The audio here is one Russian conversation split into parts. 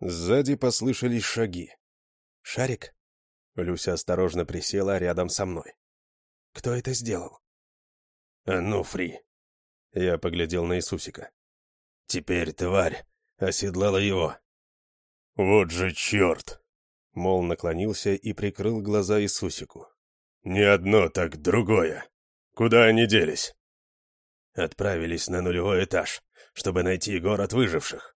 Сзади послышались шаги. «Шарик?» Люся осторожно присела рядом со мной. «Кто это сделал?» «Ануфрий». Я поглядел на Иисусика. «Теперь тварь оседлала его». «Вот же черт!» Мол наклонился и прикрыл глаза Иисусику. «Не одно, так другое. Куда они делись?» «Отправились на нулевой этаж, чтобы найти город выживших».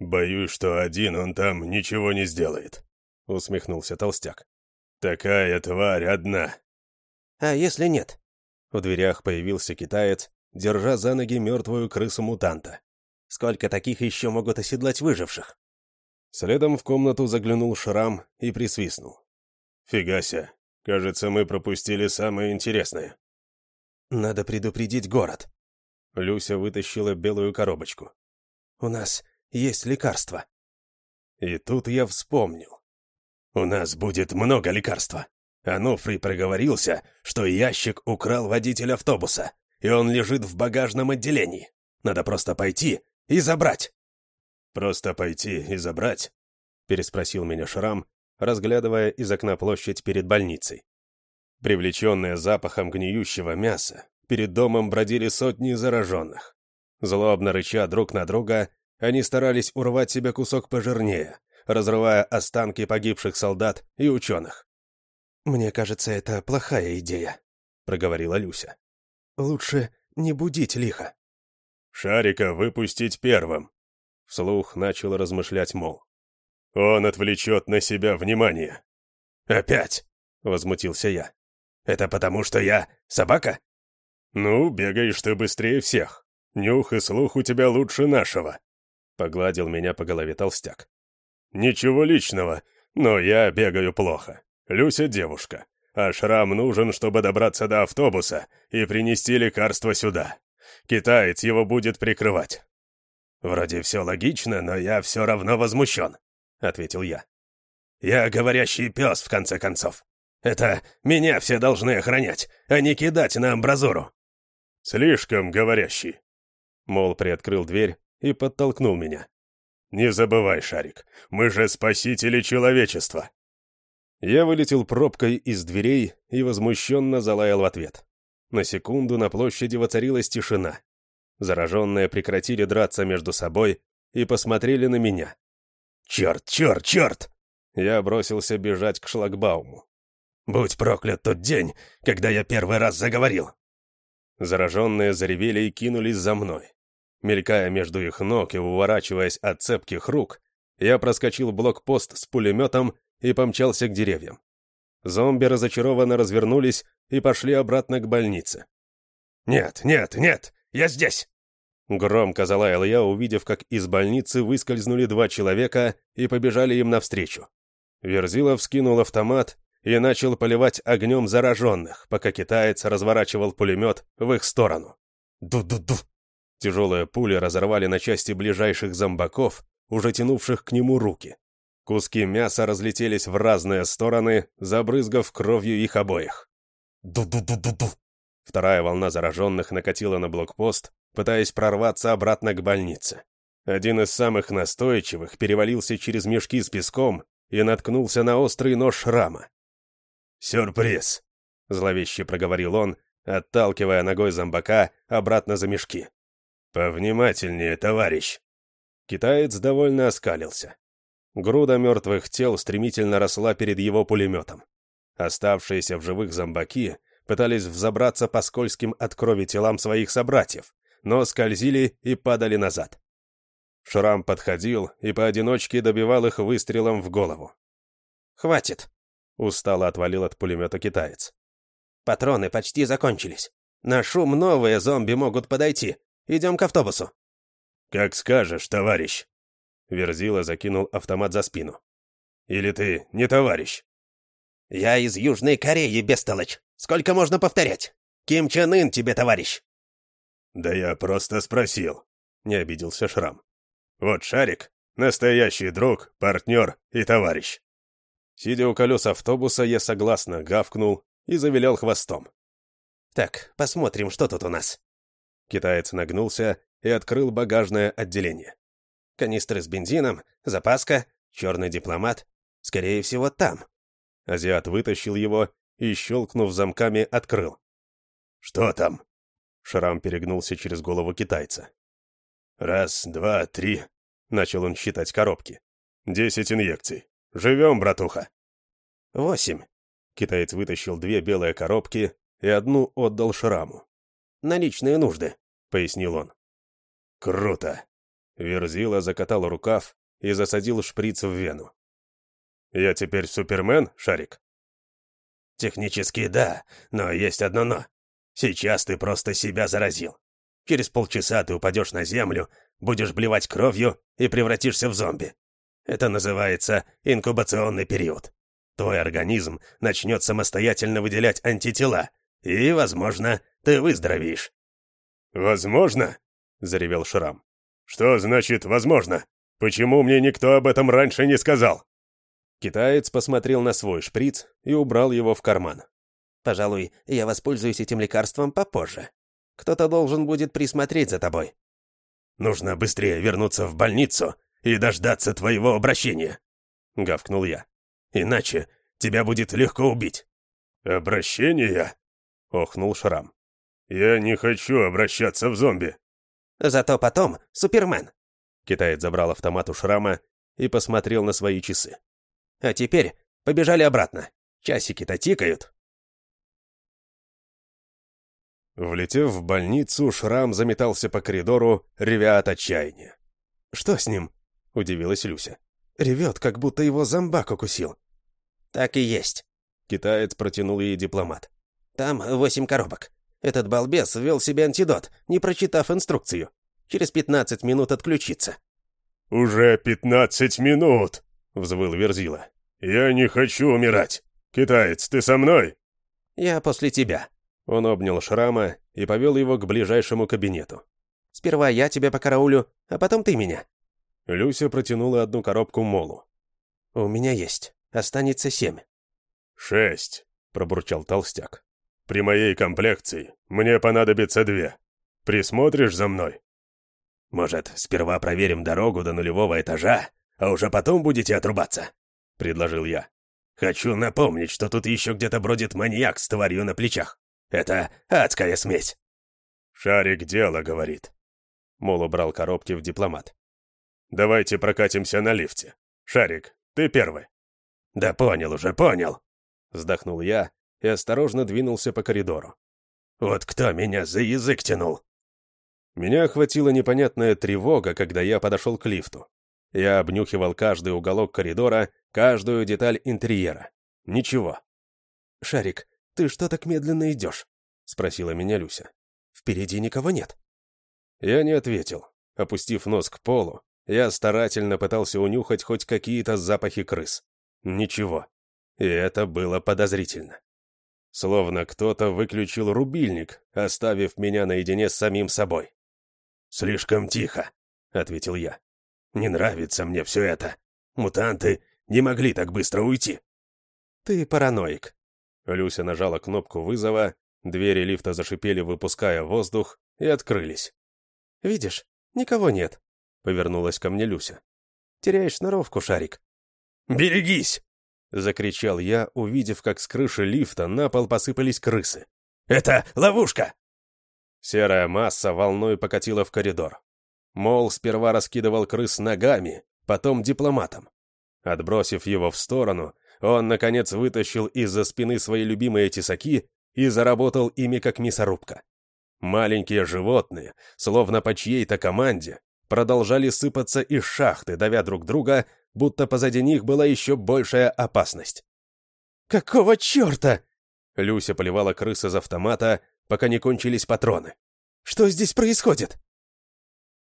«Боюсь, что один он там ничего не сделает», — усмехнулся толстяк. «Такая тварь одна». «А если нет?» В дверях появился китаец, держа за ноги мертвую крысу-мутанта. «Сколько таких еще могут оседлать выживших?» Следом в комнату заглянул Шрам и присвистнул. «Фигася, кажется, мы пропустили самое интересное». «Надо предупредить город». Люся вытащила белую коробочку. «У нас есть лекарства». И тут я вспомнил. «У нас будет много лекарства. Ануфрий проговорился, что ящик украл водитель автобуса, и он лежит в багажном отделении. Надо просто пойти и забрать». «Просто пойти и забрать?» — переспросил меня Шрам, разглядывая из окна площадь перед больницей. Привлеченные запахом гниющего мяса, перед домом бродили сотни зараженных. Злобно рыча друг на друга, они старались урвать себе кусок пожирнее, разрывая останки погибших солдат и ученых. «Мне кажется, это плохая идея», — проговорила Люся. «Лучше не будить лихо». «Шарика выпустить первым», — вслух начал размышлять Мол. «Он отвлечет на себя внимание». «Опять?» — возмутился я. «Это потому, что я собака?» «Ну, бегаешь ты быстрее всех. Нюх и слух у тебя лучше нашего», Погладил меня по голове толстяк. «Ничего личного, но я бегаю плохо. Люся девушка, а шрам нужен, чтобы добраться до автобуса и принести лекарство сюда. Китаец его будет прикрывать». «Вроде все логично, но я все равно возмущен», — ответил я. «Я говорящий пес, в конце концов. Это меня все должны охранять, а не кидать на амбразуру». «Слишком говорящий». Мол приоткрыл дверь и подтолкнул меня. «Не забывай, Шарик, мы же спасители человечества!» Я вылетел пробкой из дверей и возмущенно залаял в ответ. На секунду на площади воцарилась тишина. Зараженные прекратили драться между собой и посмотрели на меня. «Черт, черт, черт!» Я бросился бежать к шлагбауму. «Будь проклят тот день, когда я первый раз заговорил!» Зараженные заревели и кинулись за мной. Мелькая между их ног и уворачиваясь от цепких рук, я проскочил блокпост с пулеметом и помчался к деревьям. Зомби разочарованно развернулись и пошли обратно к больнице. «Нет, нет, нет, я здесь!» Громко залаял я, увидев, как из больницы выскользнули два человека и побежали им навстречу. Верзилов скинул автомат и начал поливать огнем зараженных, пока китаец разворачивал пулемет в их сторону. «Ду-ду-ду!» Тяжелые пули разорвали на части ближайших зомбаков, уже тянувших к нему руки. Куски мяса разлетелись в разные стороны, забрызгав кровью их обоих. «Ду-ду-ду-ду-ду!» Вторая волна зараженных накатила на блокпост, пытаясь прорваться обратно к больнице. Один из самых настойчивых перевалился через мешки с песком и наткнулся на острый нож шрама. «Сюрприз!» — зловеще проговорил он, отталкивая ногой зомбака обратно за мешки. «Повнимательнее, товарищ!» Китаец довольно оскалился. Груда мертвых тел стремительно росла перед его пулеметом. Оставшиеся в живых зомбаки пытались взобраться по скользким от крови телам своих собратьев, но скользили и падали назад. Шрам подходил и поодиночке добивал их выстрелом в голову. «Хватит!» — устало отвалил от пулемета китаец. «Патроны почти закончились. На шум новые зомби могут подойти. Идем к автобусу». «Как скажешь, товарищ». Верзила закинул автомат за спину. «Или ты не товарищ?» «Я из Южной Кореи, бестолочь. Сколько можно повторять? Ким Чен Ын тебе товарищ». «Да я просто спросил», — не обиделся Шрам. «Вот Шарик, настоящий друг, партнер и товарищ». Сидя у колес автобуса, я согласно гавкнул и завилял хвостом. «Так, посмотрим, что тут у нас». Китаец нагнулся и открыл багажное отделение. Канистры с бензином, запаска, черный дипломат. Скорее всего, там. Азиат вытащил его и, щелкнув замками, открыл. «Что там?» Шрам перегнулся через голову китайца. «Раз, два, три», — начал он считать коробки. «Десять инъекций. Живем, братуха». «Восемь». Китаец вытащил две белые коробки и одну отдал Шраму. «На личные нужды», — пояснил он. «Круто!» Верзила закатал рукав и засадил шприц в вену. «Я теперь Супермен, Шарик?» «Технически да, но есть одно «но». Сейчас ты просто себя заразил. Через полчаса ты упадешь на землю, будешь блевать кровью и превратишься в зомби. Это называется инкубационный период. Твой организм начнет самостоятельно выделять антитела, и, возможно, ты выздоровеешь». «Возможно?» — заревел Шрам. «Что значит «возможно»? Почему мне никто об этом раньше не сказал?» Китаец посмотрел на свой шприц и убрал его в карман. «Пожалуй, я воспользуюсь этим лекарством попозже. Кто-то должен будет присмотреть за тобой». «Нужно быстрее вернуться в больницу и дождаться твоего обращения», — гавкнул я. «Иначе тебя будет легко убить». «Обращение?» — охнул Шрам. «Я не хочу обращаться в зомби». «Зато потом Супермен». Китаец забрал автомат у Шрама и посмотрел на свои часы. «А теперь побежали обратно. Часики-то тикают». Влетев в больницу, Шрам заметался по коридору, ревя от отчаяния. «Что с ним?» — удивилась Люся. «Ревет, как будто его зомбак укусил». «Так и есть». Китаец протянул ей дипломат. «Там восемь коробок. Этот балбес ввел себе антидот, не прочитав инструкцию. Через пятнадцать минут отключится». «Уже пятнадцать минут!» — взвыл Верзила. «Я не хочу умирать! Китаец, ты со мной?» «Я после тебя», он обнял Шрама и повел его к ближайшему кабинету. «Сперва я тебя покараулю, а потом ты меня». Люся протянула одну коробку Молу. «У меня есть. Останется семь». «Шесть», — пробурчал толстяк. «При моей комплекции мне понадобится две. Присмотришь за мной?» «Может, сперва проверим дорогу до нулевого этажа, а уже потом будете отрубаться?» — предложил я. «Хочу напомнить, что тут еще где-то бродит маньяк с тварью на плечах». Это адская смесь!» «Шарик дело, — говорит». Мол убрал коробки в дипломат. «Давайте прокатимся на лифте. Шарик, ты первый». «Да понял уже, понял!» Вздохнул я и осторожно двинулся по коридору. «Вот кто меня за язык тянул?» Меня охватила непонятная тревога, когда я подошел к лифту. Я обнюхивал каждый уголок коридора, каждую деталь интерьера. Ничего. «Шарик, «Ты что так медленно идешь?» — спросила меня Люся. «Впереди никого нет». Я не ответил. Опустив нос к полу, я старательно пытался унюхать хоть какие-то запахи крыс. Ничего. И это было подозрительно. Словно кто-то выключил рубильник, оставив меня наедине с самим собой. «Слишком тихо», — ответил я. «Не нравится мне все это. Мутанты не могли так быстро уйти». «Ты параноик», Люся нажала кнопку вызова, двери лифта зашипели, выпуская воздух, и открылись. «Видишь, никого нет», — повернулась ко мне Люся. «Теряешь сноровку, Шарик». «Берегись!» — закричал я, увидев, как с крыши лифта на пол посыпались крысы. «Это ловушка!» Серая масса волной покатила в коридор. Мол сперва раскидывал крыс ногами, потом дипломатом. Отбросив его в сторону, он, наконец, вытащил из-за спины свои любимые тесаки и заработал ими как мясорубка. Маленькие животные, словно по чьей-то команде, продолжали сыпаться из шахты, давя друг друга, будто позади них была еще большая опасность. «Какого черта?» Люся поливала крыс из автомата, пока не кончились патроны. «Что здесь происходит?»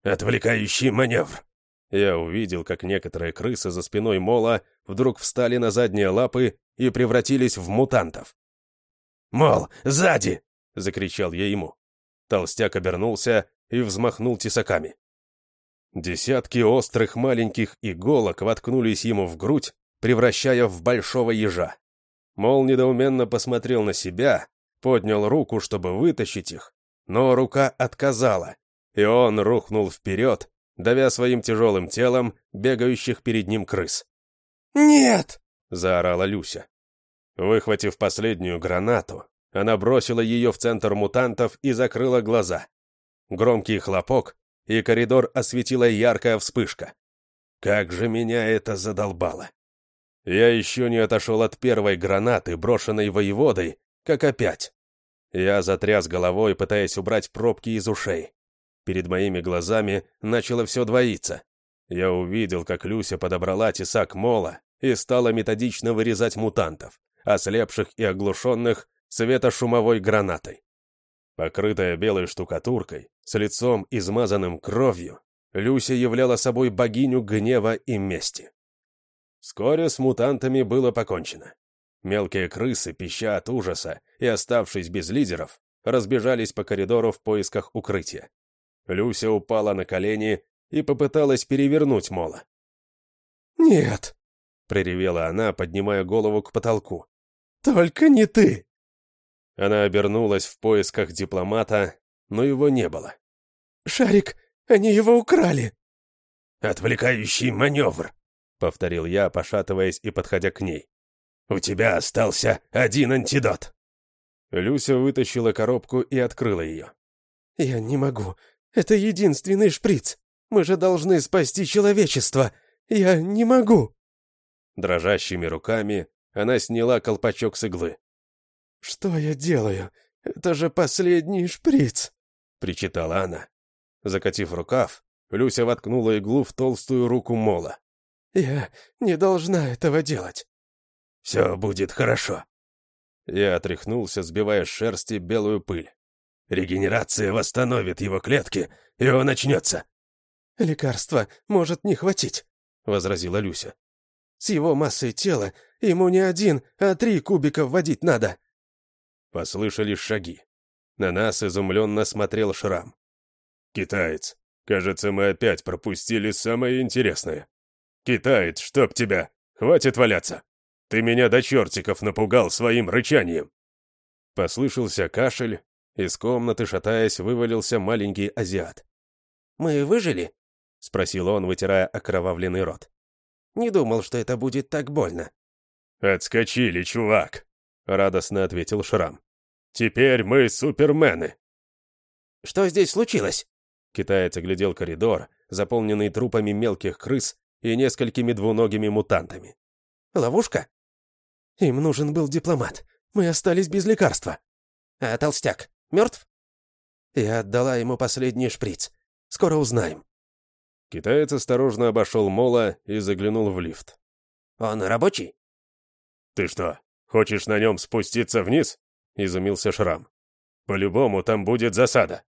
«Отвлекающий маневр», я увидел, как некоторые крысы за спиной Мола вдруг встали на задние лапы и превратились в мутантов. «Мол, сзади!» — закричал я ему. Толстяк обернулся и взмахнул тесаками. Десятки острых маленьких иголок воткнулись ему в грудь, превращая в большого ежа. Мол недоуменно посмотрел на себя, поднял руку, чтобы вытащить их, но рука отказала, и он рухнул вперед, давя своим тяжелым телом бегающих перед ним крыс. «Нет!» — заорала Люся. Выхватив последнюю гранату, она бросила ее в центр мутантов и закрыла глаза. Громкий хлопок, и коридор осветила яркая вспышка. Как же меня это задолбало! Я еще не отошел от первой гранаты, брошенной воеводой, как опять. Я затряс головой, пытаясь убрать пробки из ушей. Перед моими глазами начало все двоиться. Я увидел, как Люся подобрала тесак мола и стала методично вырезать мутантов, ослепших и оглушенных светошумовой гранатой. Покрытая белой штукатуркой, с лицом измазанным кровью, Люся являла собой богиню гнева и мести. Вскоре с мутантами было покончено. Мелкие крысы, пища от ужаса и оставшись без лидеров, разбежались по коридору в поисках укрытия. Люся упала на колени и попыталась перевернуть Мола. «Нет!» — проревела она, поднимая голову к потолку. «Только не ты!» Она обернулась в поисках дипломата, но его не было. «Шарик, они его украли!» «Отвлекающий маневр!» — повторил я, пошатываясь и подходя к ней. «У тебя остался один антидот!» Люся вытащила коробку и открыла ее. «Я не могу. Это единственный шприц. Мы же должны спасти человечество. Я не могу!» Дрожащими руками она сняла колпачок с иглы. «Что я делаю? Это же последний шприц!» — причитала она. Закатив рукав, Люся воткнула иглу в толстую руку Мола. «Я не должна этого делать». «Все будет хорошо». Я отряхнулся, сбивая с шерсти белую пыль. «Регенерация восстановит его клетки, и он начнется». «Лекарства может не хватить», — возразила Люся. «С его массой тела ему не один, а три кубика вводить надо». Послышались шаги. На нас изумленно смотрел шрам. «Китаец, кажется, мы опять пропустили самое интересное. Китаец, чтоб тебя! Хватит валяться! Ты меня до чертиков напугал своим рычанием!» Послышался кашель, из комнаты, шатаясь, вывалился маленький азиат. «Мы выжили?» — спросил он, вытирая окровавленный рот. «Не думал, что это будет так больно». «Отскочили, чувак!» — радостно ответил Шрам. «Теперь мы супермены!» «Что здесь случилось?» Китаец оглядел коридор, заполненный трупами мелких крыс и несколькими двуногими мутантами. «Ловушка?» «Им нужен был дипломат. Мы остались без лекарства». «А толстяк мертв?» «Я отдала ему последний шприц. Скоро узнаем». Китаец осторожно обошел Мола и заглянул в лифт. «Он рабочий?» «Ты что, хочешь на нем спуститься вниз?» — изумился Шрам. «По-любому там будет засада».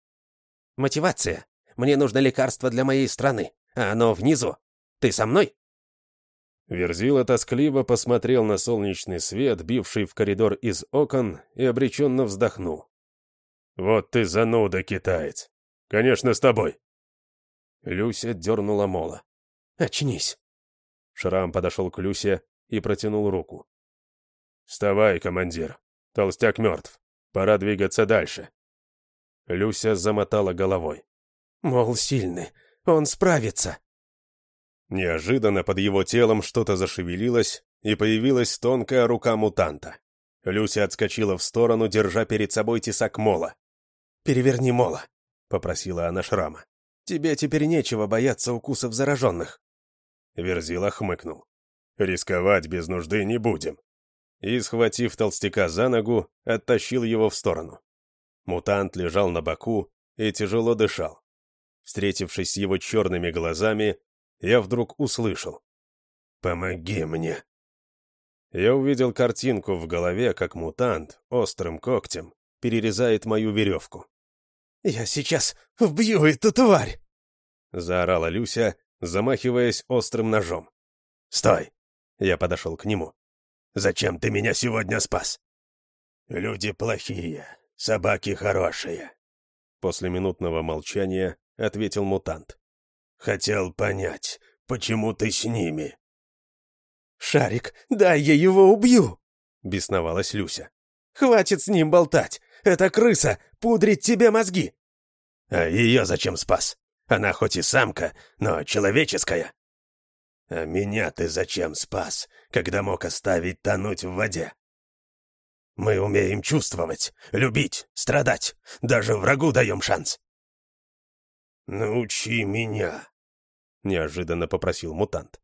«Мотивация. Мне нужно лекарство для моей страны, а оно внизу. Ты со мной?» Верзила тоскливо посмотрел на солнечный свет, бивший в коридор из окон, и обреченно вздохнул. «Вот ты зануда, китаец! Конечно, с тобой!» Люся дернула Мола. «Очнись!» Шрам подошел к Люсе и протянул руку. «Вставай, командир. Толстяк мертв. Пора двигаться дальше». Люся замотала головой. «Мол, сильный. Он справится». Неожиданно под его телом что-то зашевелилось, и появилась тонкая рука мутанта. Люся отскочила в сторону, держа перед собой тесак мола. «Переверни мола», — попросила она шрама. «Тебе теперь нечего бояться укусов зараженных». Верзила хмыкнул. «Рисковать без нужды не будем». И, схватив толстяка за ногу, оттащил его в сторону. Мутант лежал на боку и тяжело дышал. Встретившись с его черными глазами, я вдруг услышал. «Помоги мне!» Я увидел картинку в голове, как мутант острым когтем перерезает мою веревку. «Я сейчас убью эту тварь!» — заорала Люся, замахиваясь острым ножом. «Стой!» — я подошел к нему. «Зачем ты меня сегодня спас?» «Люди плохие, собаки хорошие», — после минутного молчания ответил мутант. Хотел понять, почему ты с ними?» «Шарик, дай я его убью!» — бесновалась Люся. «Хватит с ним болтать! Эта крыса пудрит тебе мозги!» «А ее зачем спас? Она хоть и самка, но человеческая. А меня ты зачем спас, когда мог оставить тонуть в воде? Мы умеем чувствовать, любить, страдать. Даже врагу даем шанс. «Научи меня», — неожиданно попросил мутант.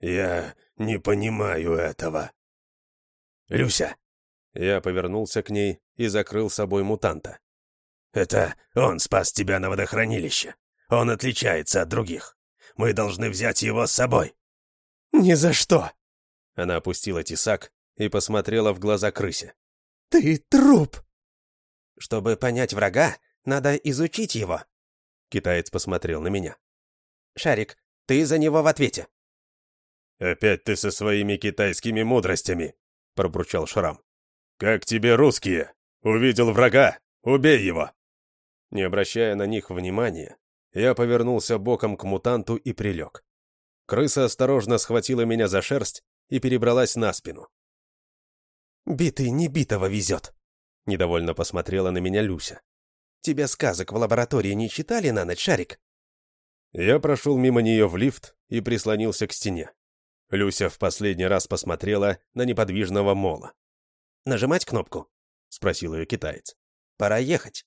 «Я не понимаю этого». «Люся!» Я повернулся к ней и закрыл собой мутанта. «Это он спас тебя на водохранилище. Он отличается от других. Мы должны взять его с собой». «Ни за что!» Она опустила тесак и посмотрела в глаза крысе. «Ты труп!» «Чтобы понять врага, надо изучить его». Китаец посмотрел на меня. «Шарик, ты за него в ответе». «Опять ты со своими китайскими мудростями», — пробурчал Шрам. «Как тебе русские? Увидел врага? Убей его!» Не обращая на них внимания, я повернулся боком к мутанту и прилег. Крыса осторожно схватила меня за шерсть и перебралась на спину. «Битый не битого везет», — недовольно посмотрела на меня Люся. «Тебе сказок в лаборатории не читали на ночь, Шарик?» Я прошел мимо нее в лифт и прислонился к стене. Люся в последний раз посмотрела на неподвижного мола. «Нажимать кнопку?» — спросил ее китаец. «Пора ехать».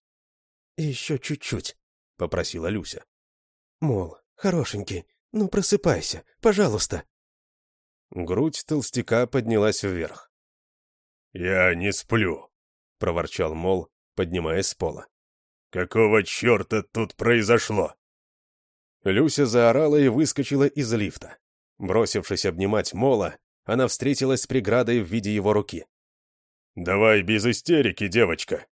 «Еще чуть-чуть», — попросила Люся. «Мол, хорошенький, ну просыпайся, пожалуйста». Грудь толстяка поднялась вверх. «Я не сплю», — проворчал Мол, поднимаясь с пола. «Какого черта тут произошло?» Люся заорала и выскочила из лифта. Бросившись обнимать Мола, она встретилась с преградой в виде его руки. «Давай без истерики, девочка!»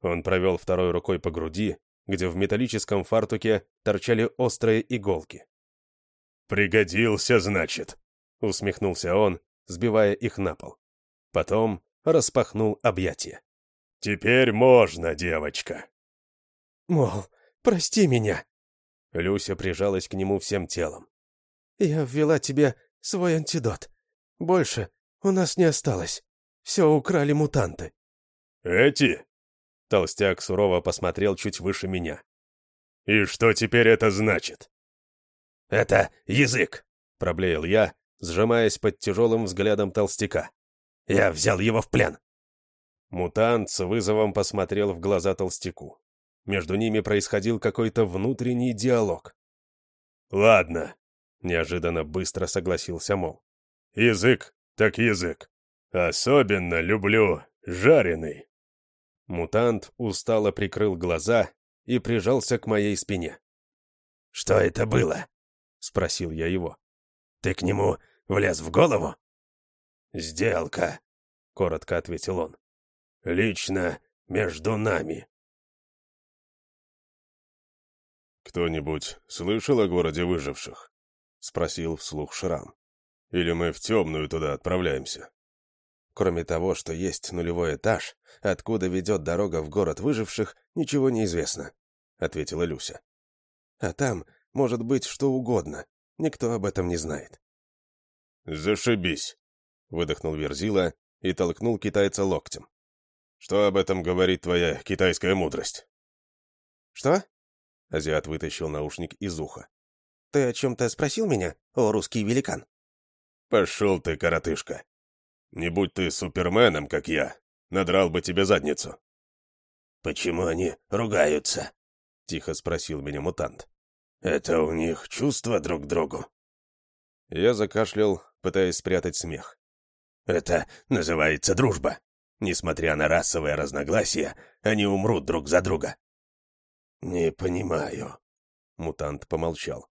Он провел второй рукой по груди, где в металлическом фартуке торчали острые иголки. «Пригодился, значит», — усмехнулся он, сбивая их на пол. Потом распахнул объятия. «Теперь можно, девочка». «Мол, прости меня». Люся прижалась к нему всем телом. «Я ввела тебе свой антидот. Больше у нас не осталось. Все украли мутанты». «Эти?» Толстяк сурово посмотрел чуть выше меня. «И что теперь это значит?» «Это язык», — проблеял я, сжимаясь под тяжелым взглядом толстяка. «Я взял его в плен». Мутант с вызовом посмотрел в глаза толстяку. Между ними происходил какой-то внутренний диалог. «Ладно», — неожиданно быстро согласился Мол. «Язык так язык. Особенно люблю жареный». Мутант устало прикрыл глаза и прижался к моей спине. «Что это было?» — спросил я его. «Ты к нему влез в голову?» «Сделка», — коротко ответил он. «Лично между нами». «Кто-нибудь слышал о городе выживших?» — спросил вслух Шрам. «Или мы в темную туда отправляемся?» Кроме того, что есть нулевой этаж, откуда ведет дорога в город выживших, ничего не известно», — ответила Люся. «А там может быть что угодно. Никто об этом не знает». «Зашибись», — выдохнул Верзила и толкнул китайца локтем. «Что об этом говорит твоя китайская мудрость?» «Что?» — азиат вытащил наушник из уха. «Ты о чем-то спросил меня, о русский великан?» «Пошел ты, коротышка. Не будь ты суперменом, как я, надрал бы тебе задницу». «Почему они ругаются?» — тихо спросил меня мутант. «Это у них чувства друг к другу?» Я закашлял, пытаясь спрятать смех. «Это называется дружба. Несмотря на расовые разногласия, они умрут друг за друга». «Не понимаю», — мутант помолчал.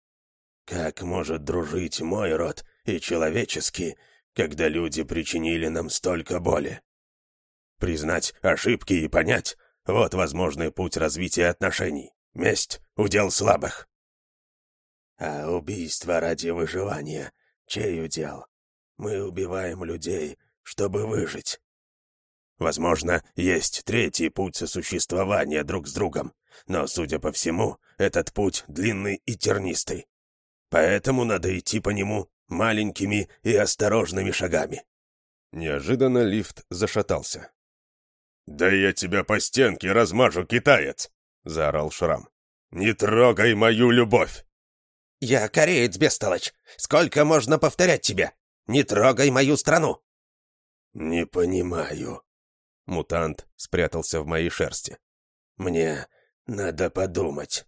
«Как может дружить мой род и человеческий, когда люди причинили нам столько боли. Признать ошибки и понять — вот возможный путь развития отношений. Месть — удел слабых. А убийство ради выживания — чей удел? Мы убиваем людей, чтобы выжить. Возможно, есть третий путь сосуществования друг с другом, но, судя по всему, этот путь длинный и тернистый. Поэтому надо идти по нему маленькими и осторожными шагами. Неожиданно лифт зашатался. «Да я тебя по стенке размажу, китаец!» — заорал Шрам. Не трогай мою любовь!» «Я кореец, бестолочь! Сколько можно повторять тебе? Не трогай мою страну!» «Не понимаю». Мутант спрятался в моей шерсти. «Мне надо подумать».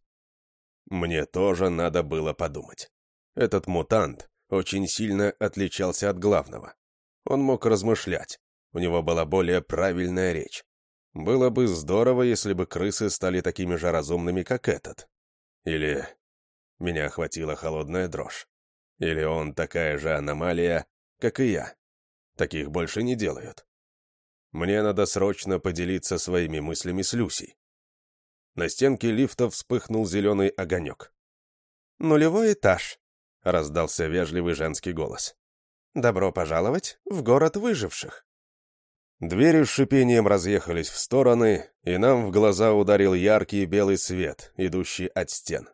Мне тоже надо было подумать. Этот мутант очень сильно отличался от главного. Он мог размышлять. У него была более правильная речь. Было бы здорово, если бы крысы стали такими же разумными, как этот. Или меня охватила холодная дрожь. Или он такая же аномалия, как и я. Таких больше не делают. Мне надо срочно поделиться своими мыслями с Люсей. На стенке лифта вспыхнул зеленый огонек. «Нулевой этаж», — раздался вежливый женский голос. «Добро пожаловать в город выживших». Двери с шипением разъехались в стороны, и нам в глаза ударил яркий белый свет, идущий от стен.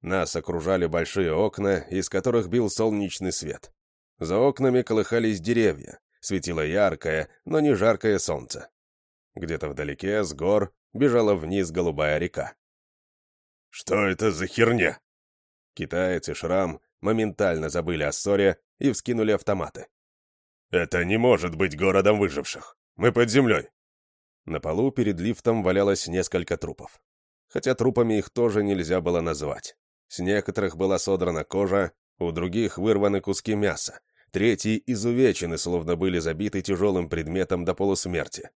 Нас окружали большие окна, из которых бил солнечный свет. За окнами колыхались деревья, светило яркое, но не жаркое солнце. Где-то вдалеке, с гор, бежала вниз голубая река. «Что это за херня?» Китаец и Шрам моментально забыли о ссоре и вскинули автоматы. «Это не может быть городом выживших. Мы под землей». На полу перед лифтом валялось несколько трупов. Хотя трупами их тоже нельзя было назвать. С некоторых была содрана кожа, у других вырваны куски мяса, третьи изувечены, словно были забиты тяжелым предметом до полусмерти.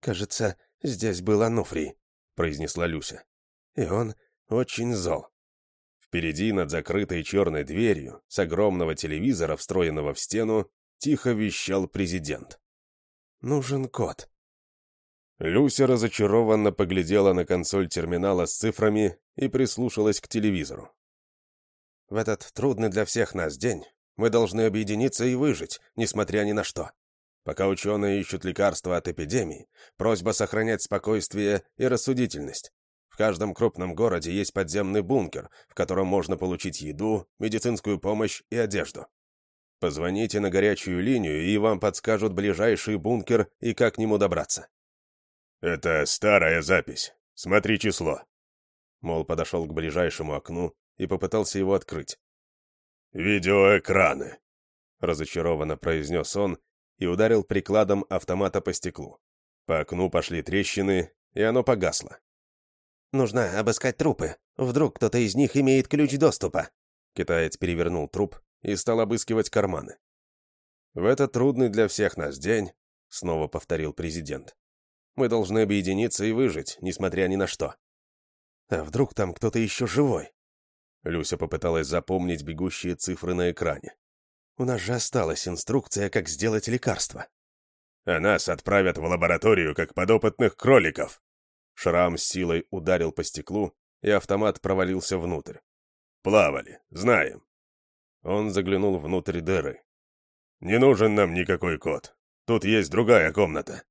«Кажется, здесь был Ануфрий», — произнесла Люся. «И он очень зол». Впереди, над закрытой черной дверью, с огромного телевизора, встроенного в стену, тихо вещал президент. «Нужен код», Люся разочарованно поглядела на консоль терминала с цифрами и прислушалась к телевизору. «В этот трудный для всех нас день мы должны объединиться и выжить, несмотря ни на что. Пока ученые ищут лекарства от эпидемии, просьба сохранять спокойствие и рассудительность. В каждом крупном городе есть подземный бункер, в котором можно получить еду, медицинскую помощь и одежду. Позвоните на горячую линию, и вам подскажут ближайший бункер и как к нему добраться. «Это старая запись. Смотри число». Мол подошел к ближайшему окну и попытался его открыть. «Видеоэкраны», — разочарованно произнес он и ударил прикладом автомата по стеклу. По окну пошли трещины, и оно погасло. «Нужно обыскать трупы. Вдруг кто-то из них имеет ключ доступа». Китаец перевернул труп и стал обыскивать карманы. «В этот трудный для всех нас день», — снова повторил президент, мы должны объединиться и выжить, несмотря ни на что. А вдруг там кто-то еще живой? Люся попыталась запомнить бегущие цифры на экране. У нас же осталась инструкция, как сделать лекарство. А нас отправят в лабораторию, как подопытных кроликов. Шрам с силой ударил по стеклу, и автомат провалился внутрь. Плавали, знаем. Он заглянул внутрь дыры. Не нужен нам никакой код. Тут есть другая комната.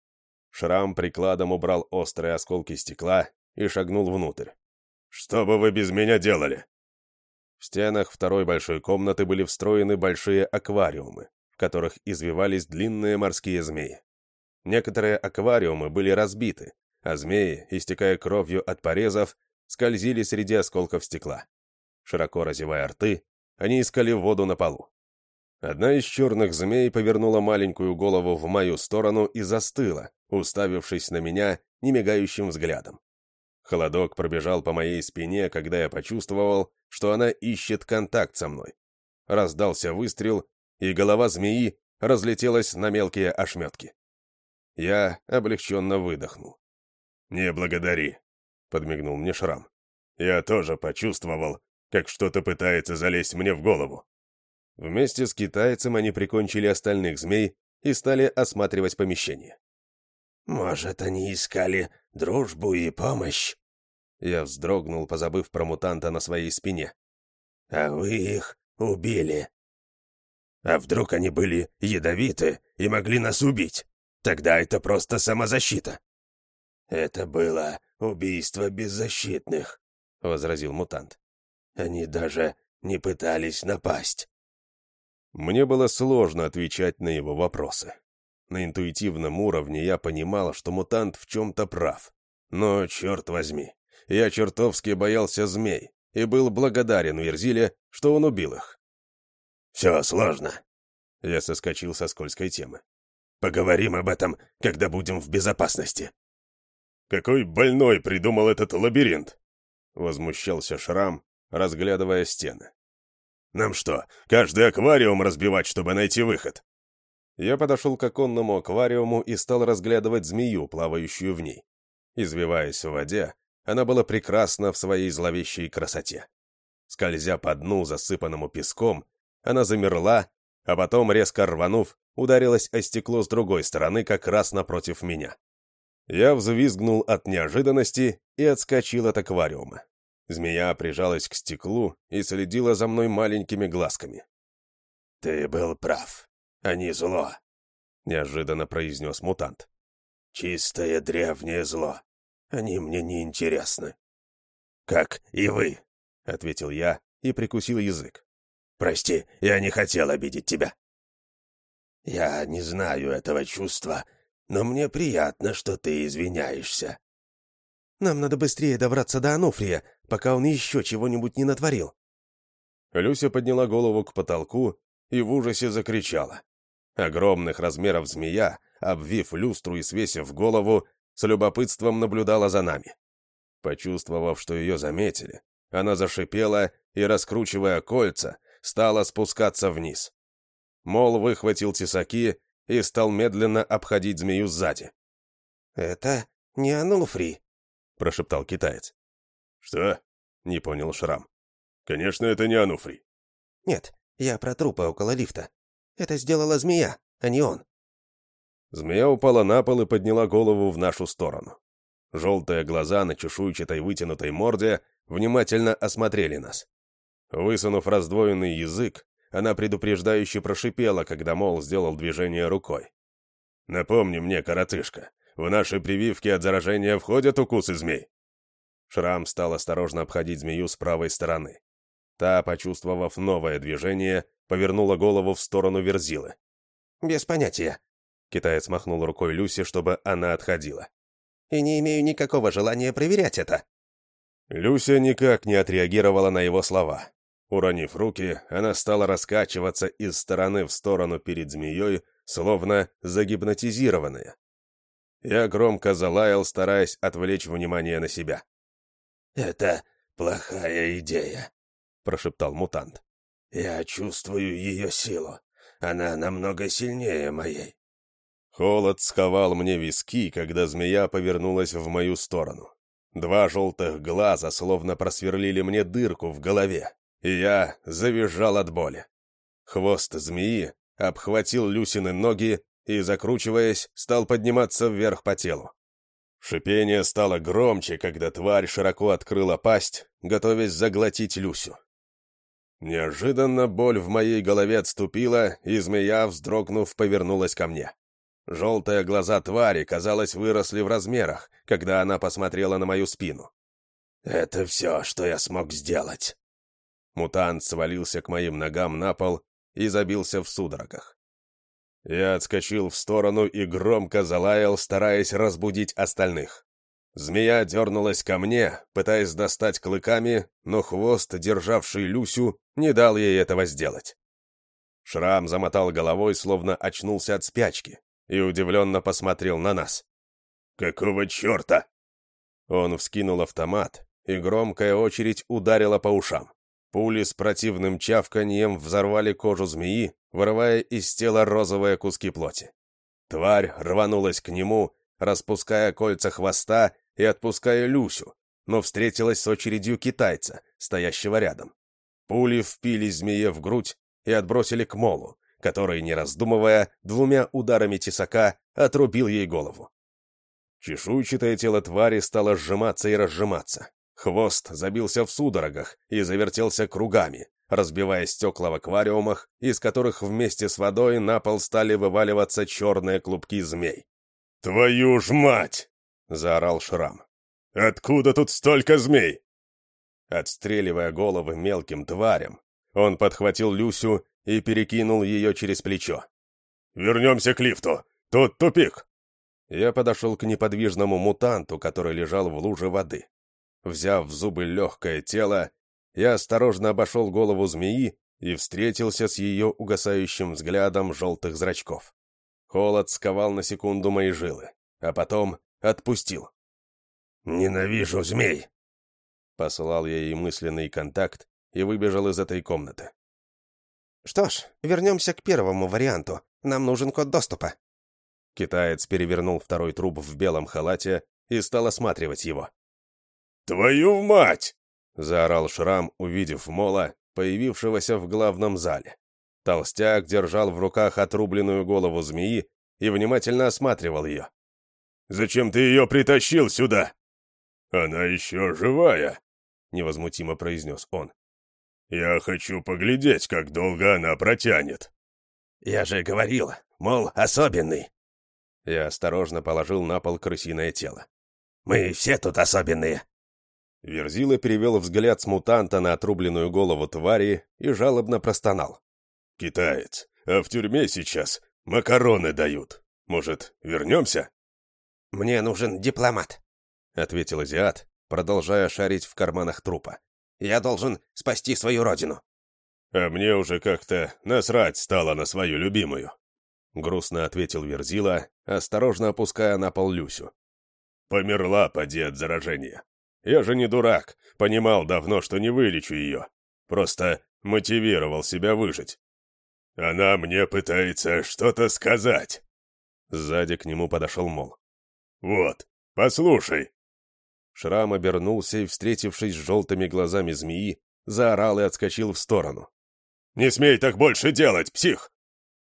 Шрам прикладом убрал острые осколки стекла и шагнул внутрь. «Что бы вы без меня делали?» В стенах второй большой комнаты были встроены большие аквариумы, в которых извивались длинные морские змеи. Некоторые аквариумы были разбиты, а змеи, истекая кровью от порезов, скользили среди осколков стекла. Широко разевая рты, они искали воду на полу. Одна из черных змей повернула маленькую голову в мою сторону и застыла, уставившись на меня немигающим взглядом. Холодок пробежал по моей спине, когда я почувствовал, что она ищет контакт со мной. Раздался выстрел, и голова змеи разлетелась на мелкие ошметки. Я облегченно выдохнул. «Не благодари», — подмигнул мне Шрам. «Я тоже почувствовал, как что-то пытается залезть мне в голову». Вместе с китайцем они прикончили остальных змей и стали осматривать помещение. «Может, они искали дружбу и помощь?» Я вздрогнул, позабыв про мутанта на своей спине. «А вы их убили. А вдруг они были ядовиты и могли нас убить? Тогда это просто самозащита». «Это было убийство беззащитных», — возразил мутант. «Они даже не пытались напасть». Мне было сложно отвечать на его вопросы. На интуитивном уровне я понимал, что мутант в чем-то прав. Но, черт возьми, я чертовски боялся змей и был благодарен Верзиле, что он убил их. «Все сложно». Я соскочил со скользкой темы. «Поговорим об этом, когда будем в безопасности». «Какой больной придумал этот лабиринт?» Возмущался Шрам, разглядывая стены. «Нам что, каждый аквариум разбивать, чтобы найти выход?» Я подошел к оконному аквариуму и стал разглядывать змею, плавающую в ней. Извиваясь в воде, она была прекрасна в своей зловещей красоте. Скользя по дну, засыпанному песком, она замерла, а потом, резко рванув, ударилась о стекло с другой стороны, как раз напротив меня. Я взвизгнул от неожиданности и отскочил от аквариума. Змея прижалась к стеклу и следила за мной маленькими глазками. «Ты был прав. Они зло», — неожиданно произнес мутант. «Чистое древнее зло. Они мне не интересны». «Как и вы», — ответил я и прикусил язык. «Прости, я не хотел обидеть тебя». «Я не знаю этого чувства, но мне приятно, что ты извиняешься». «Нам надо быстрее добраться до Ануфрия, пока он еще чего-нибудь не натворил». Люся подняла голову к потолку и в ужасе закричала. Огромных размеров змея, обвив люстру и свесив голову, с любопытством наблюдала за нами. Почувствовав, что ее заметили, она зашипела и, раскручивая кольца, стала спускаться вниз. Мол выхватил тесаки и стал медленно обходить змею сзади. «Это не Ануфри», — прошептал китаец. «Что?» — не понял Шрам. «Конечно, это не Ануфри». «Нет, я про трупы около лифта. Это сделала змея, а не он». Змея упала на пол и подняла голову в нашу сторону. Желтые глаза на чешуйчатой вытянутой морде внимательно осмотрели нас. Высунув раздвоенный язык, она предупреждающе прошипела, когда Мол сделал движение рукой. «Напомни мне, коротышка, в наши прививки от заражения входят укусы змей?» Шрам стал осторожно обходить змею с правой стороны. Та, почувствовав новое движение, повернула голову в сторону Верзилы. «Без понятия». Китаец махнул рукой Люси, чтобы она отходила. «И не имею никакого желания проверять это». Люся никак не отреагировала на его слова. Уронив руки, она стала раскачиваться из стороны в сторону перед змеей, словно загипнотизированная. Я громко залаял, стараясь отвлечь внимание на себя. «Это плохая идея», — прошептал мутант. «Я чувствую ее силу. Она намного сильнее моей». Холод сковал мне виски, когда змея повернулась в мою сторону. Два желтых глаза словно просверлили мне дырку в голове, и я завизжал от боли. Хвост змеи обхватил Люсины ноги и, закручиваясь, стал подниматься вверх по телу. Шипение стало громче, когда тварь широко открыла пасть, готовясь заглотить Люсю. Неожиданно боль в моей голове отступила, и змея, вздрогнув, повернулась ко мне. Желтые глаза твари, казалось, выросли в размерах, когда она посмотрела на мою спину. «Это все, что я смог сделать». Мутант свалился к моим ногам на пол и забился в судорогах. Я отскочил в сторону и громко залаял, стараясь разбудить остальных. Змея дернулась ко мне, пытаясь достать клыками, но хвост, державший Люсю, не дал ей этого сделать. Шрам замотал головой, словно очнулся от спячки, и удивленно посмотрел на нас. «Какого черта?» Он вскинул автомат, и громкая очередь ударила по ушам. Пули с противным чавканьем взорвали кожу змеи, вырывая из тела розовые куски плоти. Тварь рванулась к нему, распуская кольца хвоста и отпуская Люсю, но встретилась с очередью китайца, стоящего рядом. Пули впились змее в грудь и отбросили к молу, который, не раздумывая, двумя ударами тесака отрубил ей голову. Чешуйчатое тело твари стало сжиматься и разжиматься. Хвост забился в судорогах и завертелся кругами, разбивая стекла в аквариумах, из которых вместе с водой на пол стали вываливаться черные клубки змей. «Твою ж мать!» — заорал Шрам. «Откуда тут столько змей?» Отстреливая головы мелким тварям, он подхватил Люсю и перекинул ее через плечо. «Вернемся к лифту! Тут тупик!» Я подошел к неподвижному мутанту, который лежал в луже воды. Взяв в зубы легкое тело, я осторожно обошел голову змеи и встретился с ее угасающим взглядом желтых зрачков. Холод сковал на секунду мои жилы, а потом отпустил. «Ненавижу змей!» Посылал я ей мысленный контакт и выбежал из этой комнаты. «Что ж, вернемся к первому варианту. Нам нужен код доступа». Китаец перевернул второй труп в белом халате и стал осматривать его. «Твою мать!» — заорал Шрам, увидев Мола, появившегося в главном зале. Толстяк держал в руках отрубленную голову змеи и внимательно осматривал ее. «Зачем ты ее притащил сюда?» «Она еще живая», — невозмутимо произнес он. «Я хочу поглядеть, как долго она протянет». «Я же говорил, мол, особенный». Я осторожно положил на пол крысиное тело. «Мы все тут особенные». Верзила перевел взгляд с мутанта на отрубленную голову твари и жалобно простонал. «Китаец, а в тюрьме сейчас макароны дают. Может, вернемся?» «Мне нужен дипломат», — ответил азиат, продолжая шарить в карманах трупа. «Я должен спасти свою родину». «А мне уже как-то насрать стало на свою любимую», — грустно ответил Верзила, осторожно опуская на пол Люсю. «Померла, поди от заражения. Я же не дурак, понимал давно, что не вылечу ее. Просто мотивировал себя выжить. Она мне пытается что-то сказать. Сзади к нему подошел Мол. «Вот, послушай!» Шрам обернулся и, встретившись с желтыми глазами змеи, заорал и отскочил в сторону. «Не смей так больше делать, псих!»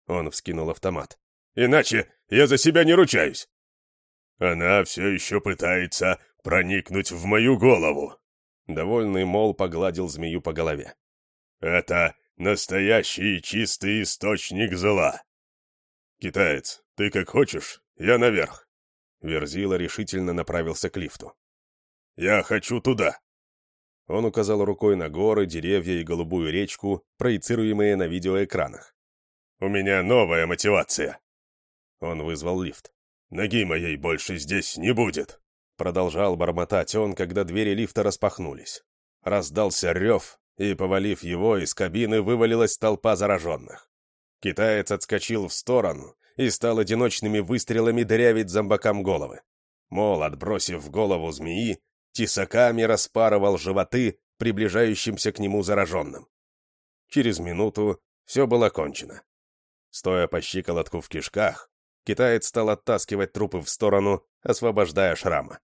Он вскинул автомат. «Иначе я за себя не ручаюсь!» Она все еще пытается проникнуть в мою голову. Довольный Мол погладил змею по голове. Это настоящий чистый источник зла. Китаец, ты как хочешь, я наверх. Верзила решительно направился к лифту. Я хочу туда. Он указал рукой на горы, деревья и голубую речку, проецируемые на видеоэкранах. «У меня новая мотивация!» Он вызвал лифт. «Ноги моей больше здесь не будет!» Продолжал бормотать он, когда двери лифта распахнулись. Раздался рев, и, повалив его, из кабины вывалилась толпа зараженных. Китаец отскочил в сторону и стал одиночными выстрелами дырявить зомбакам головы. Мол, отбросив голову змеи, тесаками распарывал животы приближающимся к нему зараженным. Через минуту все было кончено. Стоя по щиколотку в кишках, китаец стал оттаскивать трупы в сторону, освобождая шрама.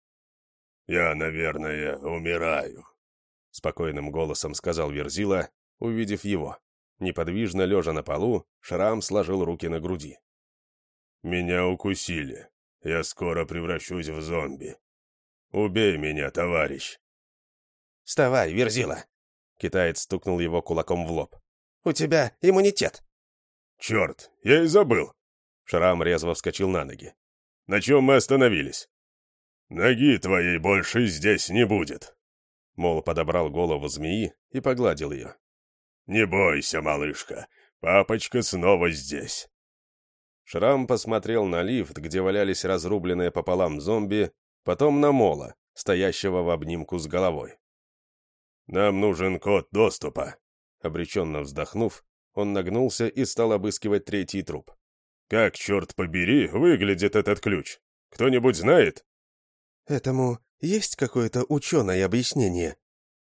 «Я, наверное, умираю», — спокойным голосом сказал Верзила, увидев его. Неподвижно лежа на полу, Шрам сложил руки на груди. «Меня укусили. Я скоро превращусь в зомби. Убей меня, товарищ!» «Вставай, Верзила!» Китаец стукнул его кулаком в лоб. «У тебя иммунитет!» «Черт, я и забыл!» Шрам резво вскочил на ноги. «На чем мы остановились?» «Ноги твоей больше здесь не будет!» Мол подобрал голову змеи и погладил ее. «Не бойся, малышка, папочка снова здесь!» Шрам посмотрел на лифт, где валялись разрубленные пополам зомби, потом на Мола, стоящего в обнимку с головой. «Нам нужен код доступа», — обреченно вздохнув, он нагнулся и стал обыскивать третий труп. «Как, черт побери, выглядит этот ключ? Кто-нибудь знает?» «Этому есть какое-то ученое объяснение?»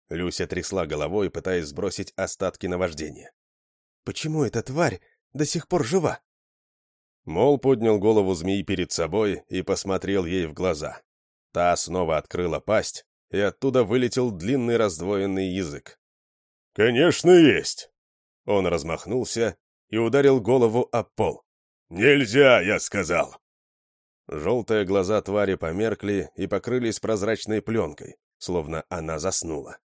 Люся трясла головой, пытаясь сбросить остатки наваждения. «Почему эта тварь до сих пор жива?» Мол поднял голову змеи перед собой и посмотрел ей в глаза. Та снова открыла пасть, и оттуда вылетел длинный раздвоенный язык. «Конечно есть!» Он размахнулся и ударил голову об пол. «Нельзя, я сказал!» Желтые глаза твари померкли и покрылись прозрачной пленкой, словно она заснула.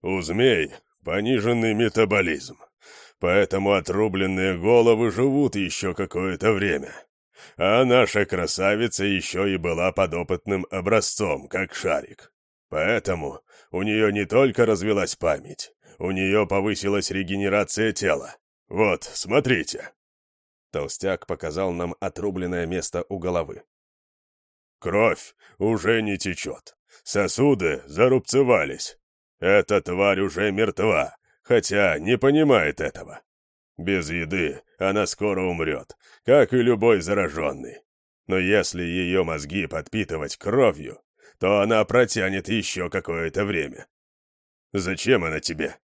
«У змей пониженный метаболизм, поэтому отрубленные головы живут еще какое-то время. А наша красавица еще и была подопытным образцом, как шарик. Поэтому у нее не только развилась память, у нее повысилась регенерация тела. Вот, смотрите!» Толстяк показал нам отрубленное место у головы. «Кровь уже не течет. Сосуды зарубцевались. Эта тварь уже мертва, хотя не понимает этого. Без еды она скоро умрет, как и любой зараженный. Но если ее мозги подпитывать кровью, то она протянет еще какое-то время. Зачем она тебе?»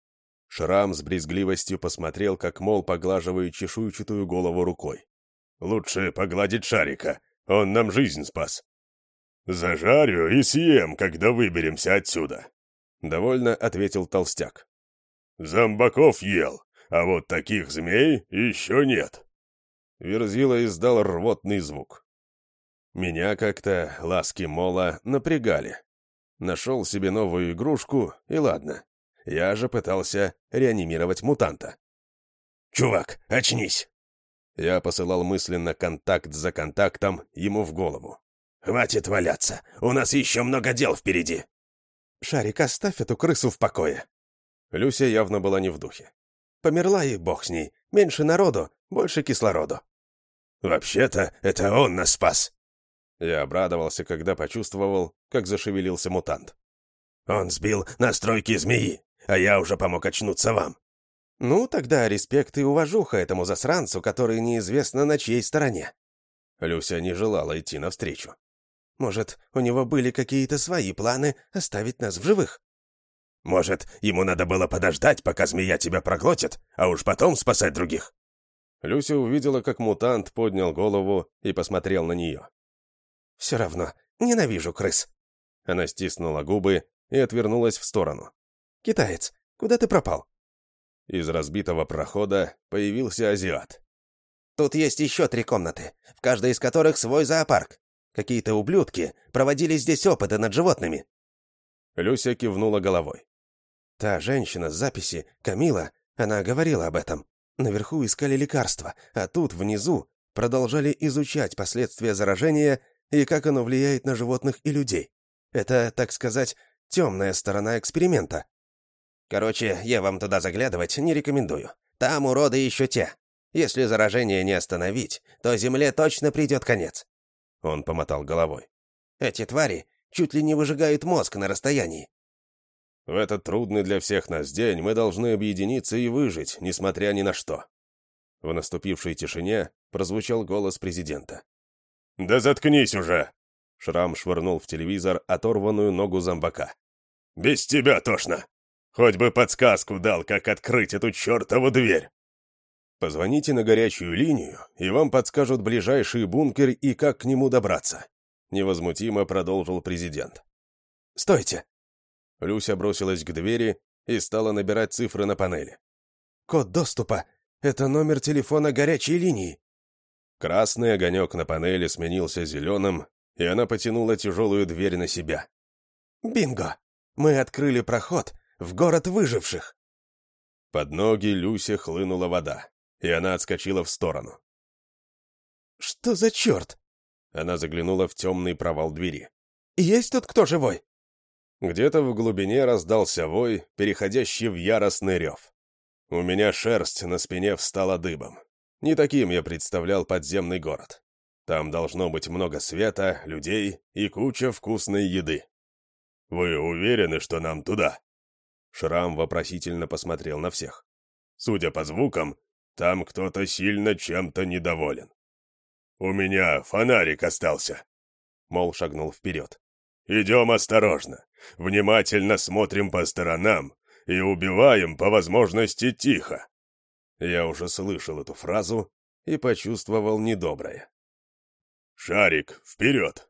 Шрам с брезгливостью посмотрел, как Мол поглаживает чешуйчатую голову рукой. «Лучше погладить шарика, он нам жизнь спас». «Зажарю и съем, когда выберемся отсюда», — довольно ответил толстяк. «Зомбаков ел, а вот таких змей еще нет». Верзила издал рвотный звук. Меня как-то ласки Мола напрягали. Нашел себе новую игрушку, и ладно. Я же пытался реанимировать мутанта. «Чувак, очнись!» Я посылал мысленно контакт за контактом ему в голову. «Хватит валяться, у нас еще много дел впереди!» «Шарик, оставь эту крысу в покое!» Люся явно была не в духе. «Померла и бог с ней. Меньше народу, больше кислороду». «Вообще-то это он нас спас!» Я обрадовался, когда почувствовал, как зашевелился мутант. «Он сбил настройки змеи, а я уже помог очнуться вам». «Ну, тогда респект и уважуха этому засранцу, который неизвестно на чьей стороне». Люся не желала идти навстречу. «Может, у него были какие-то свои планы оставить нас в живых?» «Может, ему надо было подождать, пока змея тебя проглотит, а уж потом спасать других?» Люся увидела, как мутант поднял голову и посмотрел на нее. «Все равно, ненавижу крыс». Она стиснула губы и отвернулась в сторону. «Китаец, куда ты пропал?» Из разбитого прохода появился азиат. «Тут есть еще три комнаты, в каждой из которых свой зоопарк. Какие-то ублюдки проводили здесь опыты над животными». Люся кивнула головой. «Та женщина с записи, Камила, она говорила об этом. Наверху искали лекарства, а тут, внизу, продолжали изучать последствия заражения и как оно влияет на животных и людей. Это, так сказать, темная сторона эксперимента. Короче, я вам туда заглядывать не рекомендую. Там уроды еще те. Если заражение не остановить, то Земле точно придет конец. Он помотал головой. Эти твари чуть ли не выжигают мозг на расстоянии. В этот трудный для всех нас день мы должны объединиться и выжить, несмотря ни на что. В наступившей тишине прозвучал голос президента. «Да заткнись уже!» Шрам швырнул в телевизор оторванную ногу зомбака. «Без тебя тошно! Хоть бы подсказку дал, как открыть эту чертову дверь!» Позвоните на горячую линию, и вам подскажут ближайший бункер и как к нему добраться. Невозмутимо продолжил президент. «Стойте!» Люся бросилась к двери и стала набирать цифры на панели. «Код доступа! Это номер телефона горячей линии!» Красный огонек на панели сменился зеленым, и она потянула тяжелую дверь на себя. «Бинго! Мы открыли проход в город выживших!» Под ноги Люсе хлынула вода, и она отскочила в сторону. «Что за черт?» Она заглянула в темный провал двери. «Есть тут кто живой?» Где-то в глубине раздался вой, переходящий в яростный рев. У меня шерсть на спине встала дыбом. Не таким я представлял подземный город. Там должно быть много света, людей и куча вкусной еды. «Вы уверены, что нам туда?» Шрам вопросительно посмотрел на всех. «Судя по звукам, там кто-то сильно чем-то недоволен». «У меня фонарик остался», — Мол шагнул вперед. «Идем осторожно, внимательно смотрим по сторонам и убиваем по возможности тихо. Я уже слышал эту фразу и почувствовал недоброе. «Шарик, вперед!»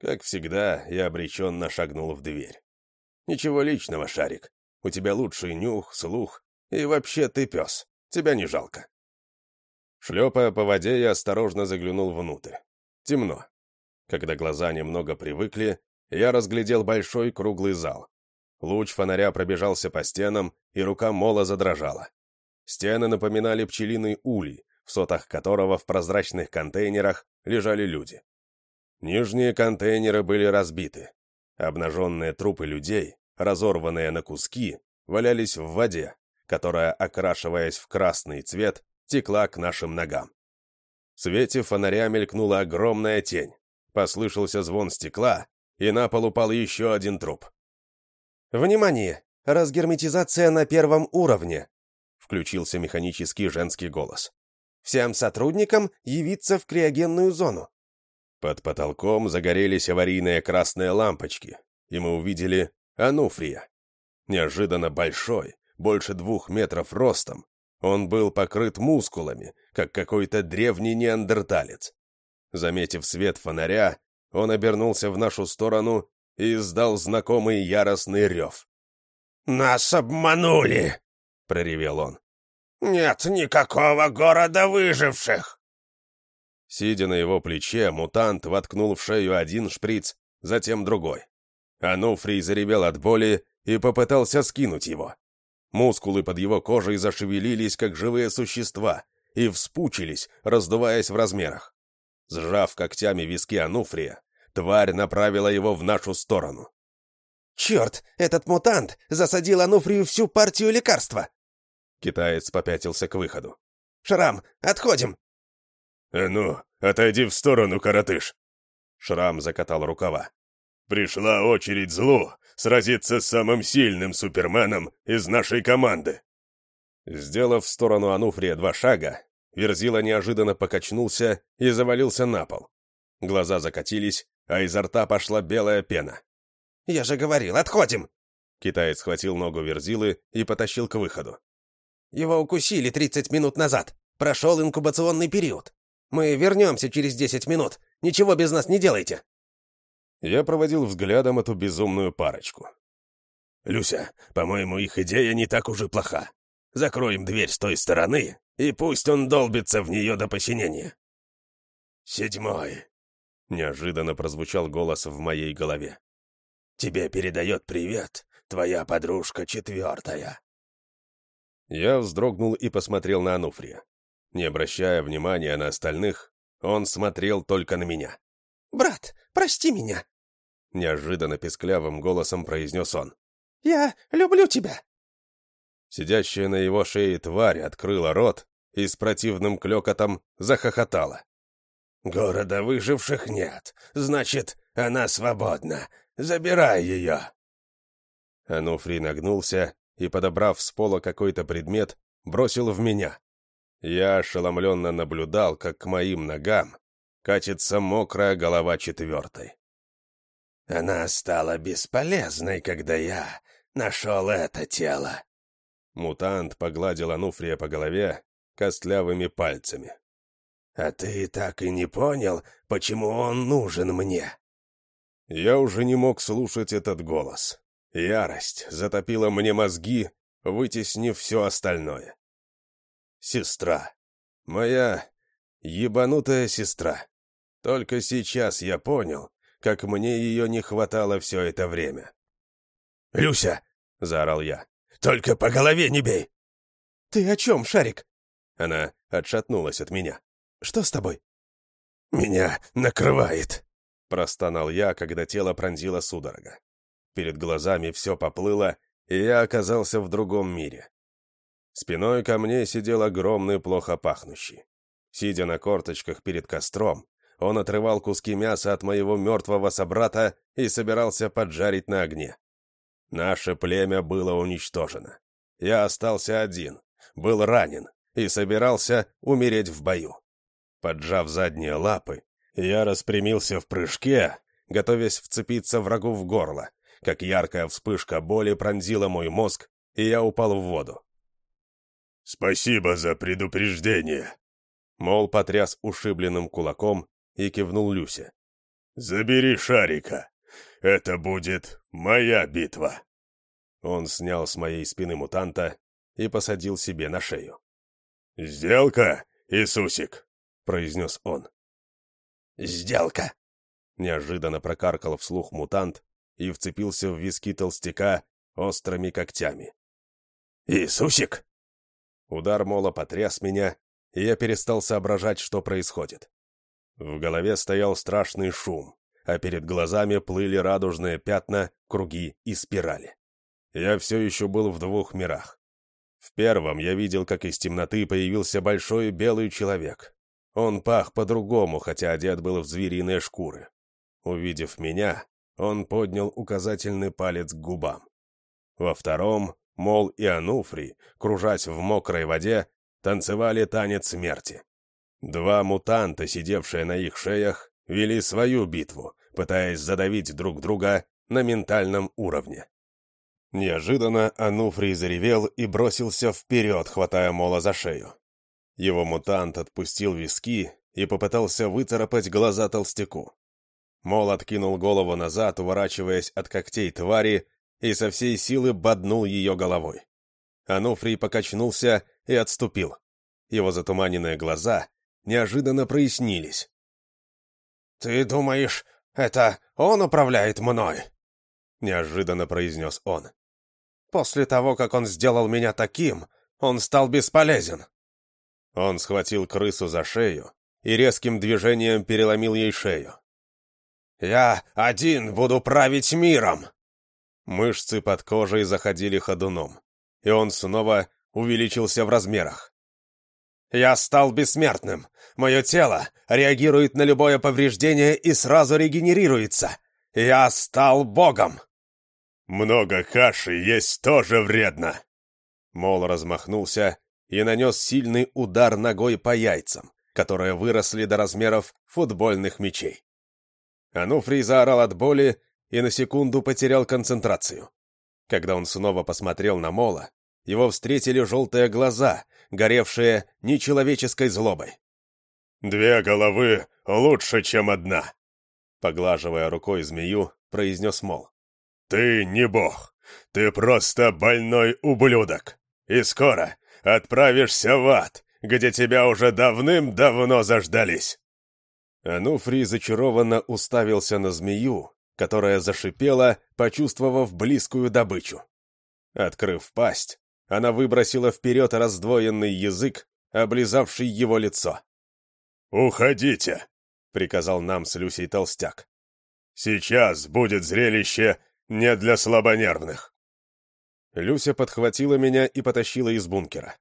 Как всегда, я обреченно шагнул в дверь. «Ничего личного, Шарик. У тебя лучший нюх, слух, и вообще ты пес. Тебя не жалко». Шлепая по воде, я осторожно заглянул внутрь. Темно. Когда глаза немного привыкли, я разглядел большой круглый зал. Луч фонаря пробежался по стенам, и рука Мола задрожала. Стены напоминали пчелиный улей, в сотах которого в прозрачных контейнерах лежали люди. Нижние контейнеры были разбиты. Обнаженные трупы людей, разорванные на куски, валялись в воде, которая, окрашиваясь в красный цвет, текла к нашим ногам. В свете фонаря мелькнула огромная тень. Послышался звон стекла, и на пол упал еще один труп. «Внимание! Разгерметизация на первом уровне!» — включился механический женский голос. «Всем сотрудникам явиться в криогенную зону». Под потолком загорелись аварийные красные лампочки, и мы увидели Ануфрия. Неожиданно большой, больше двух метров ростом, он был покрыт мускулами, как какой-то древний неандерталец. Заметив свет фонаря, он обернулся в нашу сторону и издал знакомый яростный рев. «Нас обманули!» — проревел он. «Нет никакого города выживших!» Сидя на его плече, мутант воткнул в шею один шприц, затем другой. Ануфрий заревел от боли и попытался скинуть его. Мускулы под его кожей зашевелились, как живые существа, и вспучились, раздуваясь в размерах. Сжав когтями виски Ануфрия, тварь направила его в нашу сторону. «Черт, этот мутант засадил Ануфрию всю партию лекарства!» Китаец попятился к выходу. «Шрам, отходим!» «А ну, отойди в сторону, коротыш!» Шрам закатал рукава. «Пришла очередь злу сразиться с самым сильным суперменом из нашей команды!» Сделав в сторону Ануфрия два шага, Верзила неожиданно покачнулся и завалился на пол. Глаза закатились, а изо рта пошла белая пена. «Я же говорил, отходим!» Китаец схватил ногу Верзилы и потащил к выходу. «Его укусили 30 минут назад. Прошел инкубационный период. Мы вернемся через 10 минут. Ничего без нас не делайте!» Я проводил взглядом эту безумную парочку. «Люся, по-моему, их идея не так уж и плоха. Закроем дверь с той стороны, и пусть он долбится в нее до посинения». «Седьмой», — неожиданно прозвучал голос в моей голове. «Тебе передает привет твоя подружка четвертая». Я вздрогнул и посмотрел на Ануфрия. Не обращая внимания на остальных, он смотрел только на меня. «Брат, прости меня!» Неожиданно песклявым голосом произнес он. «Я люблю тебя!» Сидящая на его шее тварь открыла рот и с противным клёкотом захохотала. «Города выживших нет. Значит, она свободна. Забирай ее!» Ануфрий нагнулся и, подобрав с пола какой-то предмет, бросил в меня. Я ошеломленно наблюдал, как к моим ногам катится мокрая голова четвертой. «Она стала бесполезной, когда я нашел это тело». Мутант погладил Ануфрия по голове костлявыми пальцами. «А ты так и не понял, почему он нужен мне?» Я уже не мог слушать этот голос. Ярость затопила мне мозги, вытеснив все остальное. Сестра. Моя ебанутая сестра. Только сейчас я понял, как мне ее не хватало все это время. «Люся!» — заорал я. «Только по голове не бей!» «Ты о чем, Шарик?» Она отшатнулась от меня. «Что с тобой?» «Меня накрывает!» — простонал я, когда тело пронзило судорога. Перед глазами все поплыло, и я оказался в другом мире. Спиной ко мне сидел огромный плохо пахнущий. Сидя на корточках перед костром, он отрывал куски мяса от моего мертвого собрата и собирался поджарить на огне. Наше племя было уничтожено. Я остался один, был ранен и собирался умереть в бою. Поджав задние лапы, я распрямился в прыжке, готовясь вцепиться врагу в горло, как яркая вспышка боли пронзила мой мозг, и я упал в воду. «Спасибо за предупреждение», Мол потряс ушибленным кулаком и кивнул Люсе. «Забери шарика. Это будет моя битва». Он снял с моей спины мутанта и посадил себе на шею. «Сделка, Иисусик!» — произнес он. «Сделка!» — неожиданно прокаркал вслух мутант и вцепился в виски толстяка острыми когтями. «Иисусик!» Удар мола потряс меня, и я перестал соображать, что происходит. В голове стоял страшный шум, а перед глазами плыли радужные пятна, круги и спирали. Я все еще был в двух мирах. В первом я видел, как из темноты появился большой белый человек. Он пах по-другому, хотя одет был в звериные шкуры. Увидев меня, он поднял указательный палец к губам. Во втором Мол и Ануфрий, кружась в мокрой воде, танцевали танец смерти. Два мутанта, сидевшие на их шеях, вели свою битву, пытаясь задавить друг друга на ментальном уровне. Неожиданно Ануфрий заревел и бросился вперед, хватая Мола за шею. Его мутант отпустил виски и попытался выцарапать глаза толстяку. Мол откинул голову назад, уворачиваясь от когтей твари, и со всей силы боднул ее головой. Ануфрий покачнулся и отступил. Его затуманенные глаза неожиданно прояснились. «Ты думаешь, это он управляет мной?» Неожиданно произнес он. «После того, как он сделал меня таким, он стал бесполезен». Он схватил крысу за шею и резким движением переломил ей шею. «Я один буду править миром!» Мышцы под кожей заходили ходуном, и он снова увеличился в размерах. «Я стал бессмертным. Мое тело реагирует на любое повреждение и сразу регенерируется. Я стал богом!» «Много каши есть тоже вредно!» Мол размахнулся и нанес сильный удар ногой по яйцам, которые выросли до размеров футбольных мячей. Ануфрий заорал от боли и на секунду потерял концентрацию. Когда он снова посмотрел на Мола, его встретили желтые глаза, горевшие нечеловеческой злобой. «Две головы лучше, чем одна», — поглаживая рукой змею, произнес Мол. «Ты не бог, ты просто больной ублюдок, и скоро отправишься в ад, где тебя уже давным-давно заждались». Ануфрий зачарованно уставился на змею, которая зашипела, почувствовав близкую добычу. Открыв пасть, она выбросила вперед раздвоенный язык, облизавший его лицо. «Уходите!» — приказал нам с Люсей толстяк. «Сейчас будет зрелище не для слабонервных!» Люся подхватила меня и потащила из бункера.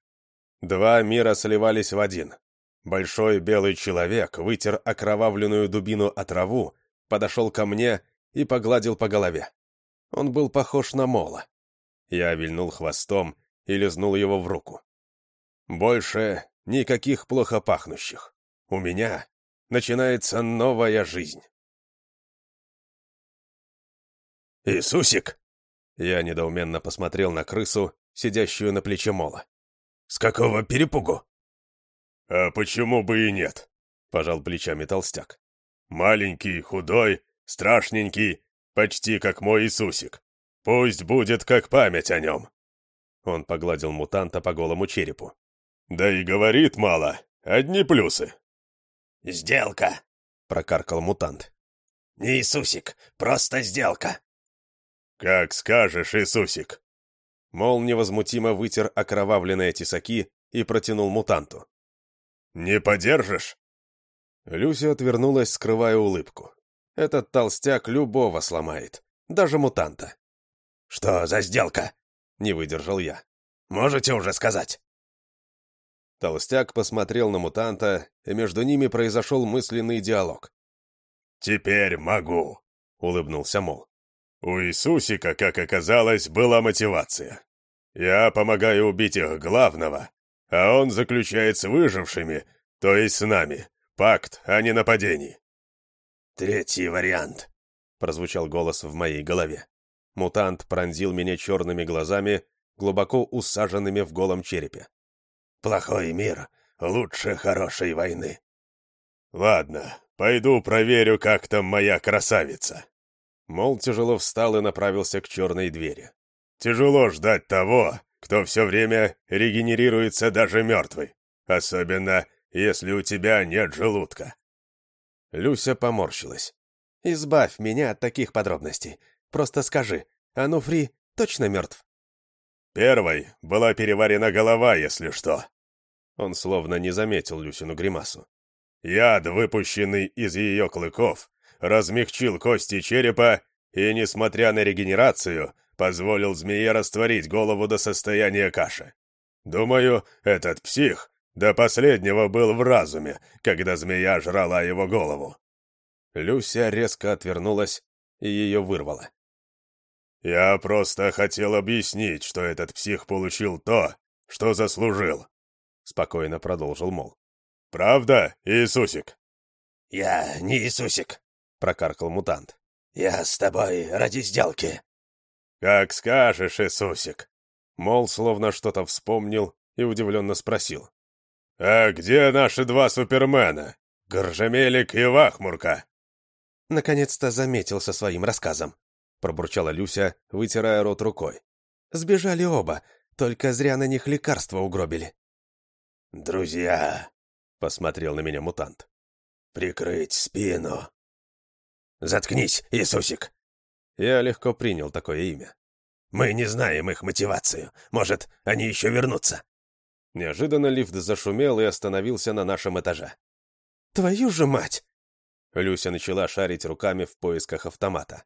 Два мира сливались в один. Большой белый человек вытер окровавленную дубину от траву, подошел ко мне и погладил по голове. Он был похож на мола. Я вильнул хвостом и лизнул его в руку. Больше никаких плохо пахнущих. У меня начинается новая жизнь. «Иисусик!» Я недоуменно посмотрел на крысу, сидящую на плече мола. «С какого перепугу?» «А почему бы и нет?» — пожал плечами толстяк. «Маленький, худой, страшненький, почти как мой Иисусик. Пусть будет как память о нем». Он погладил мутанта по голому черепу. «Да и говорит мало. Одни плюсы». «Сделка», — прокаркал мутант. «Не Иисусик, просто сделка». «Как скажешь, Иисусик». Мол невозмутимо вытер окровавленные тесаки и протянул мутанту. «Не подержишь?» Люся отвернулась, скрывая улыбку. Этот толстяк любого сломает, даже мутанта. «Что за сделка?» — не выдержал я. «Можете уже сказать?» Толстяк посмотрел на мутанта, и между ними произошел мысленный диалог. «Теперь могу», — улыбнулся Мол. «У Иисусика, как оказалось, была мотивация. Я помогаю убить их главного, а он заключает с выжившими, то есть с нами, пакт о ненападении. «Третий вариант», — прозвучал голос в моей голове. Мутант пронзил меня черными глазами, глубоко усаженными в голом черепе. «Плохой мир лучше хорошей войны». «Ладно, пойду проверю, как там моя красавица». Мол тяжело встал и направился к черной двери. «Тяжело ждать того, кто все время регенерируется даже мертвый, особенно если у тебя нет желудка. Люся поморщилась. «Избавь меня от таких подробностей. Просто скажи, Ануфри точно мертв?» «Первой была переварена голова, если что». Он словно не заметил Люсину гримасу. «Яд, выпущенный из ее клыков, размягчил кости черепа и, несмотря на регенерацию, позволил змее растворить голову до состояния каши. Думаю, этот псих до последнего был в разуме, когда змея жрала его голову. Люся резко отвернулась и ее вырвало. «Я просто хотел объяснить, что этот псих получил то, что заслужил», — спокойно продолжил Мол. «Правда, Иисусик?» «Я не Иисусик», — прокаркал мутант. «Я с тобой ради сделки». «Как скажешь, Иисусик». Мол словно что-то вспомнил и удивленно спросил. «А где наши два супермена? Горжемелик и Вахмурка?» Наконец-то заметил со своим рассказом. Пробурчала Люся, вытирая рот рукой. Сбежали оба, только зря на них лекарства угробили. «Друзья», — посмотрел на меня мутант, — «прикрыть спину». «Заткнись, Иисусик!» Я легко принял такое имя. «Мы не знаем их мотивацию. Может, они еще вернутся?» Неожиданно лифт зашумел и остановился на нашем этаже. «Твою же мать!» Люся начала шарить руками в поисках автомата.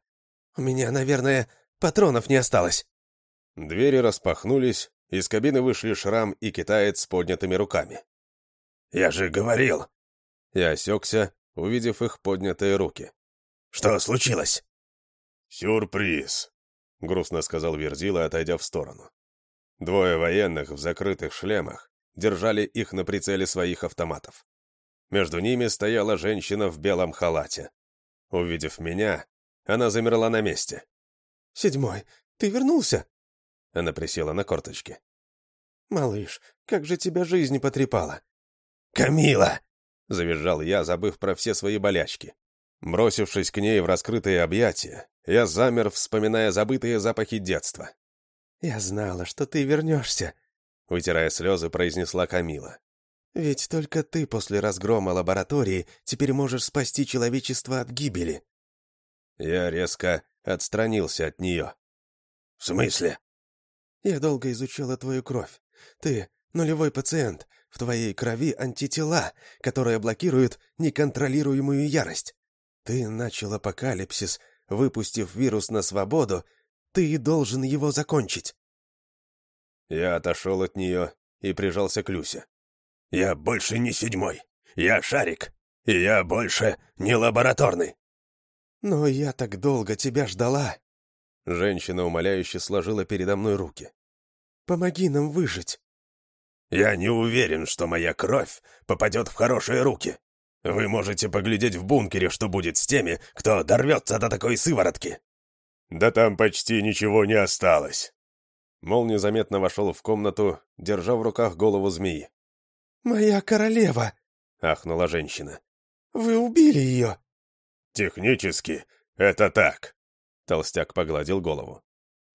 «У меня, наверное, патронов не осталось». Двери распахнулись, из кабины вышли Шрам и Китаец с поднятыми руками. «Я же говорил!» Я осекся, увидев их поднятые руки. «Что случилось?» «Сюрприз», — грустно сказал Верзила, отойдя в сторону. Двое военных в закрытых шлемах держали их на прицеле своих автоматов. Между ними стояла женщина в белом халате. Увидев меня, она замерла на месте. «Седьмой, ты вернулся?» Она присела на корточки. «Малыш, как же тебя жизнь потрепала!» «Камила!» — завизжал я, забыв про все свои болячки. Бросившись к ней в раскрытые объятия, я замер, вспоминая забытые запахи детства. «Я знала, что ты вернешься», — вытирая слезы, произнесла Камила. Ведь только ты после разгрома лаборатории теперь можешь спасти человечество от гибели. Я резко отстранился от нее. В смысле? Я долго изучала твою кровь. Ты нулевой пациент. В твоей крови антитела, которые блокируют неконтролируемую ярость. Ты начал апокалипсис, выпустив вирус на свободу. Ты должен его закончить. Я отошел от нее и прижался к Люсе. Я больше не седьмой. Я шарик. И я больше не лабораторный. Но я так долго тебя ждала. Женщина умоляюще сложила передо мной руки. Помоги нам выжить. Я не уверен, что моя кровь попадет в хорошие руки. Вы можете поглядеть в бункере, что будет с теми, кто дорвется до такой сыворотки. Да там почти ничего не осталось. Мол незаметно вошел в комнату, держа в руках голову змеи. «Моя королева!» — ахнула женщина. «Вы убили ее!» «Технически это так», — толстяк погладил голову.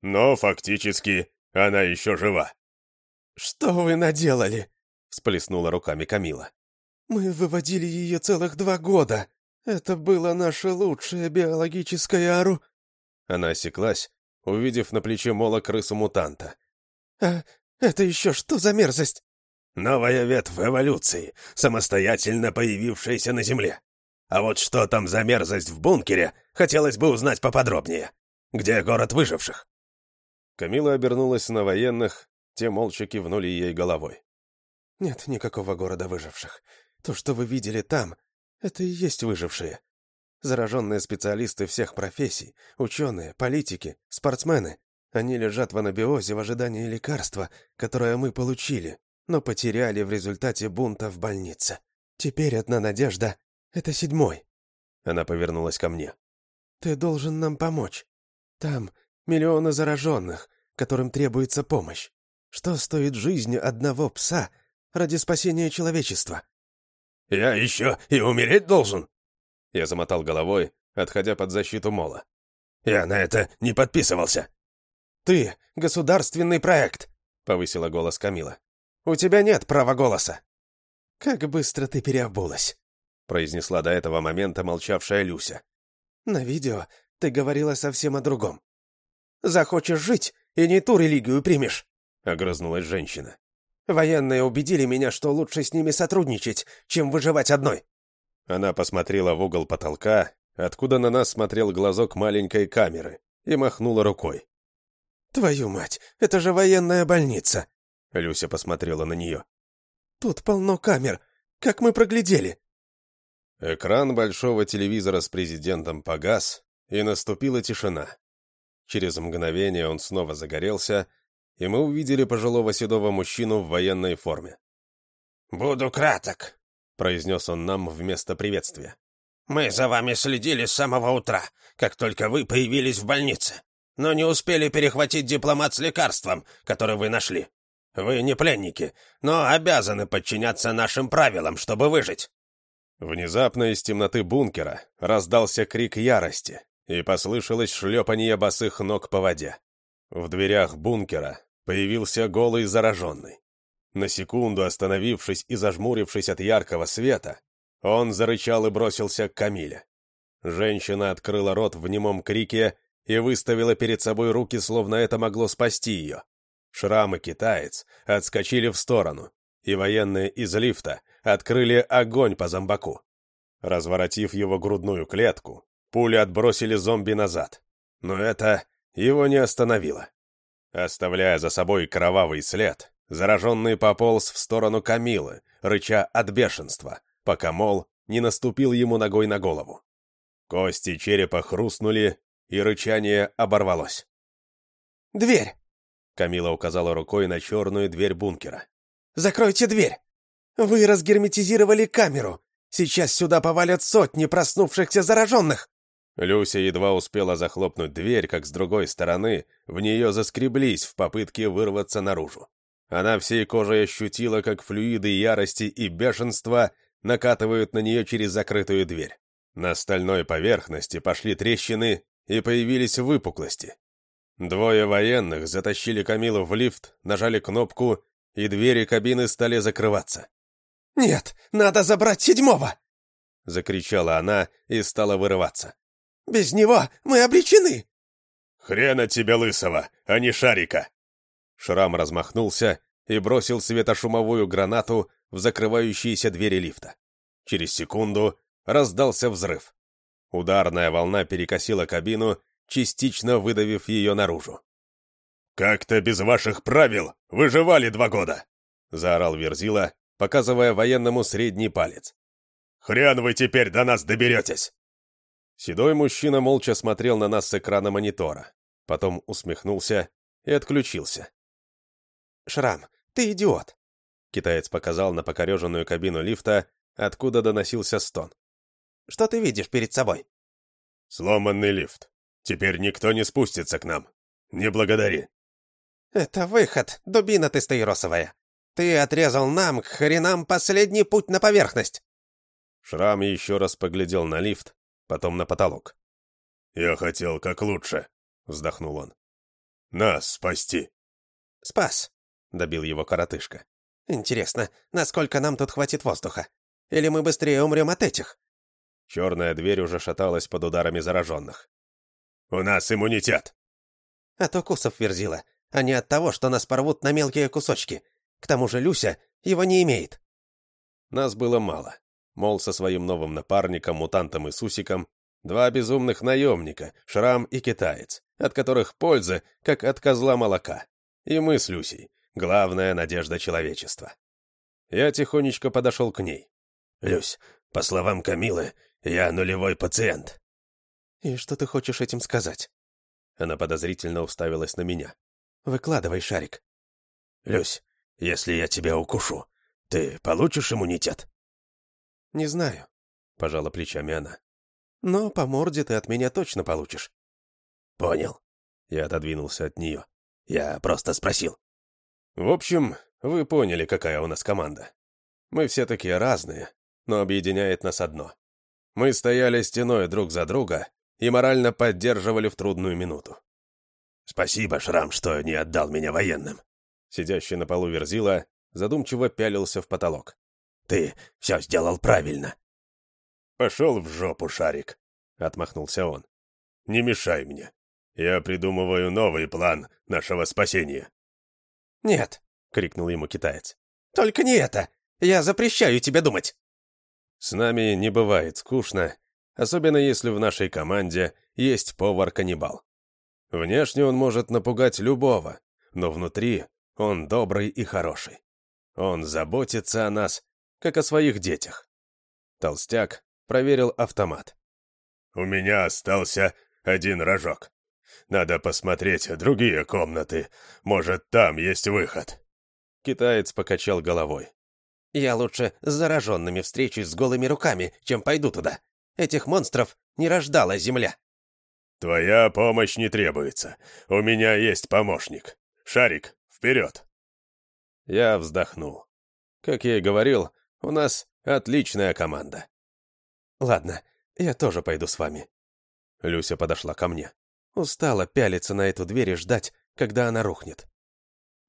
«Но фактически она еще жива». «Что вы наделали?» — всплеснула руками Камила. «Мы выводили ее целых два года. Это было наше лучшее биологическое ору...» Она осеклась, увидев на плече мола крысу-мутанта. «А это еще что за мерзость?» Новая ветвь эволюции, самостоятельно появившаяся на Земле. А вот что там за мерзость в бункере, хотелось бы узнать поподробнее. Где город выживших?» Камила обернулась на военных, те молча кивнули ей головой. «Нет никакого города выживших. То, что вы видели там, это и есть выжившие. Зараженные специалисты всех профессий, ученые, политики, спортсмены. Они лежат в анабиозе в ожидании лекарства, которое мы получили, но потеряли в результате бунта в больнице. Теперь одна надежда — это седьмой. Она повернулась ко мне. Ты должен нам помочь. Там миллионы зараженных, которым требуется помощь. Что стоит жизнь одного пса ради спасения человечества? Я еще и умереть должен? Я замотал головой, отходя под защиту Мола. Я на это не подписывался. Ты — государственный проект, — повысила голос Камила. У тебя нет права голоса». «Как быстро ты переобулась», — произнесла до этого момента молчавшая Люся. «На видео ты говорила совсем о другом. Захочешь жить, и не ту религию примешь», — огрызнулась женщина. «Военные убедили меня, что лучше с ними сотрудничать, чем выживать одной». Она посмотрела в угол потолка, откуда на нас смотрел глазок маленькой камеры, и махнула рукой. «Твою мать, это же военная больница!» Люся посмотрела на нее. «Тут полно камер. Как мы проглядели?» Экран большого телевизора с президентом погас, и наступила тишина. Через мгновение он снова загорелся, и мы увидели пожилого седого мужчину в военной форме. «Буду краток», — произнес он нам вместо приветствия. «Мы за вами следили с самого утра, как только вы появились в больнице, но не успели перехватить дипломат с лекарством, который вы нашли. Вы не пленники, но обязаны подчиняться нашим правилам, чтобы выжить». Внезапно из темноты бункера раздался крик ярости, и послышалось шлепанье босых ног по воде. В дверях бункера появился голый зараженный. На секунду остановившись и зажмурившись от яркого света, он зарычал и бросился к Камиле. Женщина открыла рот в немом крике и выставила перед собой руки, словно это могло спасти ее. Шрам и китаец отскочили в сторону, и военные из лифта открыли огонь по зомбаку. Разворотив его грудную клетку, пули отбросили зомби назад. Но это его не остановило. Оставляя за собой кровавый след, зараженный пополз в сторону Камилы, рыча от бешенства, пока Мол не наступил ему ногой на голову. Кости черепа хрустнули, и рычание оборвалось. «Дверь!» — Камила указала рукой на черную дверь бункера. «Закройте дверь! Вы разгерметизировали камеру! Сейчас сюда повалят сотни проснувшихся зараженных!» Люся едва успела захлопнуть дверь, как с другой стороны в нее заскреблись в попытке вырваться наружу. Она всей кожей ощутила, как флюиды ярости и бешенства накатывают на нее через закрытую дверь. На стальной поверхности пошли трещины и появились выпуклости. Двое военных затащили Камилу в лифт, нажали кнопку, и двери кабины стали закрываться. «Нет, надо забрать седьмого!» — закричала она и стала вырываться. «Без него мы обречены!» «Хрен от тебя лысого, а не шарика!» Шрам размахнулся и бросил светошумовую гранату в закрывающиеся двери лифта. Через секунду раздался взрыв. Ударная волна перекосила кабину, частично выдавив ее наружу. «Как-то без ваших правил выживали два года!» — заорал Верзила, показывая военному средний палец. «Хрен вы теперь до нас доберетесь!» Седой мужчина молча смотрел на нас с экрана монитора, потом усмехнулся и отключился. «Шрам, ты идиот!» Китаец показал на покореженную кабину лифта, откуда доносился стон. «Что ты видишь перед собой?» «Сломанный лифт. Теперь никто не спустится к нам. Не благодари». «Это выход, дубина ты стаиросовая. Ты отрезал нам, к хренам, последний путь на поверхность». Шрам еще раз поглядел на лифт, потом на потолок. «Я хотел как лучше», — вздохнул он. «Нас спасти». «Спас», — добил его коротышка. «Интересно, насколько нам тут хватит воздуха? Или мы быстрее умрем от этих?» Черная дверь уже шаталась под ударами зараженных. «У нас иммунитет!» «От укусов верзила, а не от того, что нас порвут на мелкие кусочки. К тому же Люся его не имеет». Нас было мало. Мол, со своим новым напарником, мутантом и Сусиком, два безумных наемника, Шрам и Китаец, от которых польза, как от козла молока. И мы с Люсей, главная надежда человечества. Я тихонечко подошел к ней. «Люсь, по словам Камилы, я нулевой пациент». «И что ты хочешь этим сказать?» Она подозрительно уставилась на меня. «Выкладывай, Шарик». «Люсь, если я тебя укушу, ты получишь иммунитет?» «Не знаю», — пожала плечами она. «Но по морде ты от меня точно получишь». «Понял». Я отодвинулся от нее. «Я просто спросил». В общем, вы поняли, какая у нас команда. Мы все такие разные, но объединяет нас одно. Мы стояли стеной друг за друга и морально поддерживали в трудную минуту. «Спасибо, Шрам, что не отдал меня военным». Сидящий на полу Верзила задумчиво пялился в потолок. «Ты все сделал правильно». «Пошел в жопу, Шарик», — отмахнулся он. «Не мешай мне. Я придумываю новый план нашего спасения». «Нет!» — крикнул ему китаец. «Только не это! Я запрещаю тебе думать!» «С нами не бывает скучно, особенно если в нашей команде есть повар-каннибал. Внешне он может напугать любого, но внутри он добрый и хороший. Он заботится о нас, как о своих детях». Толстяк проверил автомат. «У меня остался один рожок. Надо посмотреть другие комнаты. Может, там есть выход». Китаец покачал головой. «Я лучше с зараженными встречусь с голыми руками, чем пойду туда. Этих монстров не рождала земля». «Твоя помощь не требуется. У меня есть помощник. Шарик, вперед!» Я вздохнул. Как я и говорил, у нас отличная команда. «Ладно, я тоже пойду с вами». Люся подошла ко мне. Устала пялиться на эту дверь и ждать, когда она рухнет.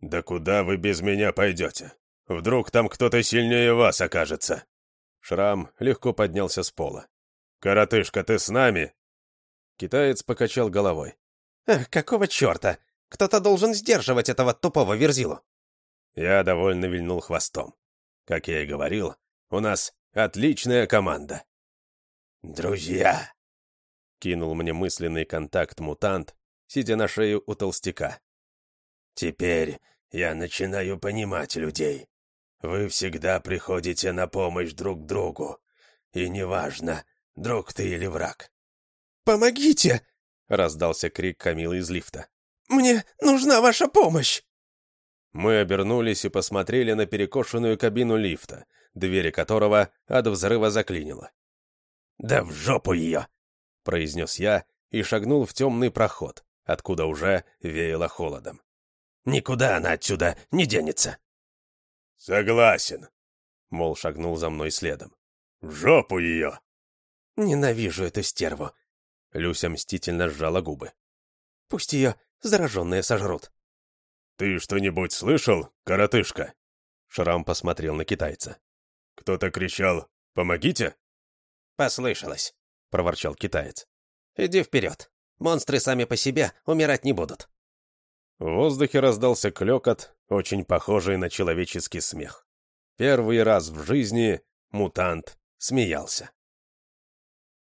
«Да куда вы без меня пойдете? Вдруг там кто-то сильнее вас окажется?» Шрам легко поднялся с пола. «Коротышка, ты с нами?» Китаец покачал головой. «Эх, какого черта? Кто-то должен сдерживать этого тупого верзилу». Я довольно вильнул хвостом. Как я и говорил, у нас отличная команда. «Друзья!» кинул мне мысленный контакт мутант, сидя на шее у толстяка. «Теперь я начинаю понимать людей. Вы всегда приходите на помощь друг другу. И неважно, друг ты или враг». «Помогите!» — раздался крик Камилы из лифта. «Мне нужна ваша помощь!» Мы обернулись и посмотрели на перекошенную кабину лифта, двери которого от взрыва заклинило. «Да в жопу ее!» произнес я и шагнул в темный проход, откуда уже веяло холодом. «Никуда она отсюда не денется!» «Согласен!» Мол шагнул за мной следом. «В жопу ее!» «Ненавижу эту стерву!» Люся мстительно сжала губы. «Пусть ее зараженные сожрут!» «Ты что-нибудь слышал, коротышка?» Шрам посмотрел на китайца. «Кто-то кричал «Помогите!» «Послышалось!» — проворчал китаец. «Иди вперед. Монстры сами по себе умирать не будут». В воздухе раздался клекот, очень похожий на человеческий смех. Первый раз в жизни мутант смеялся.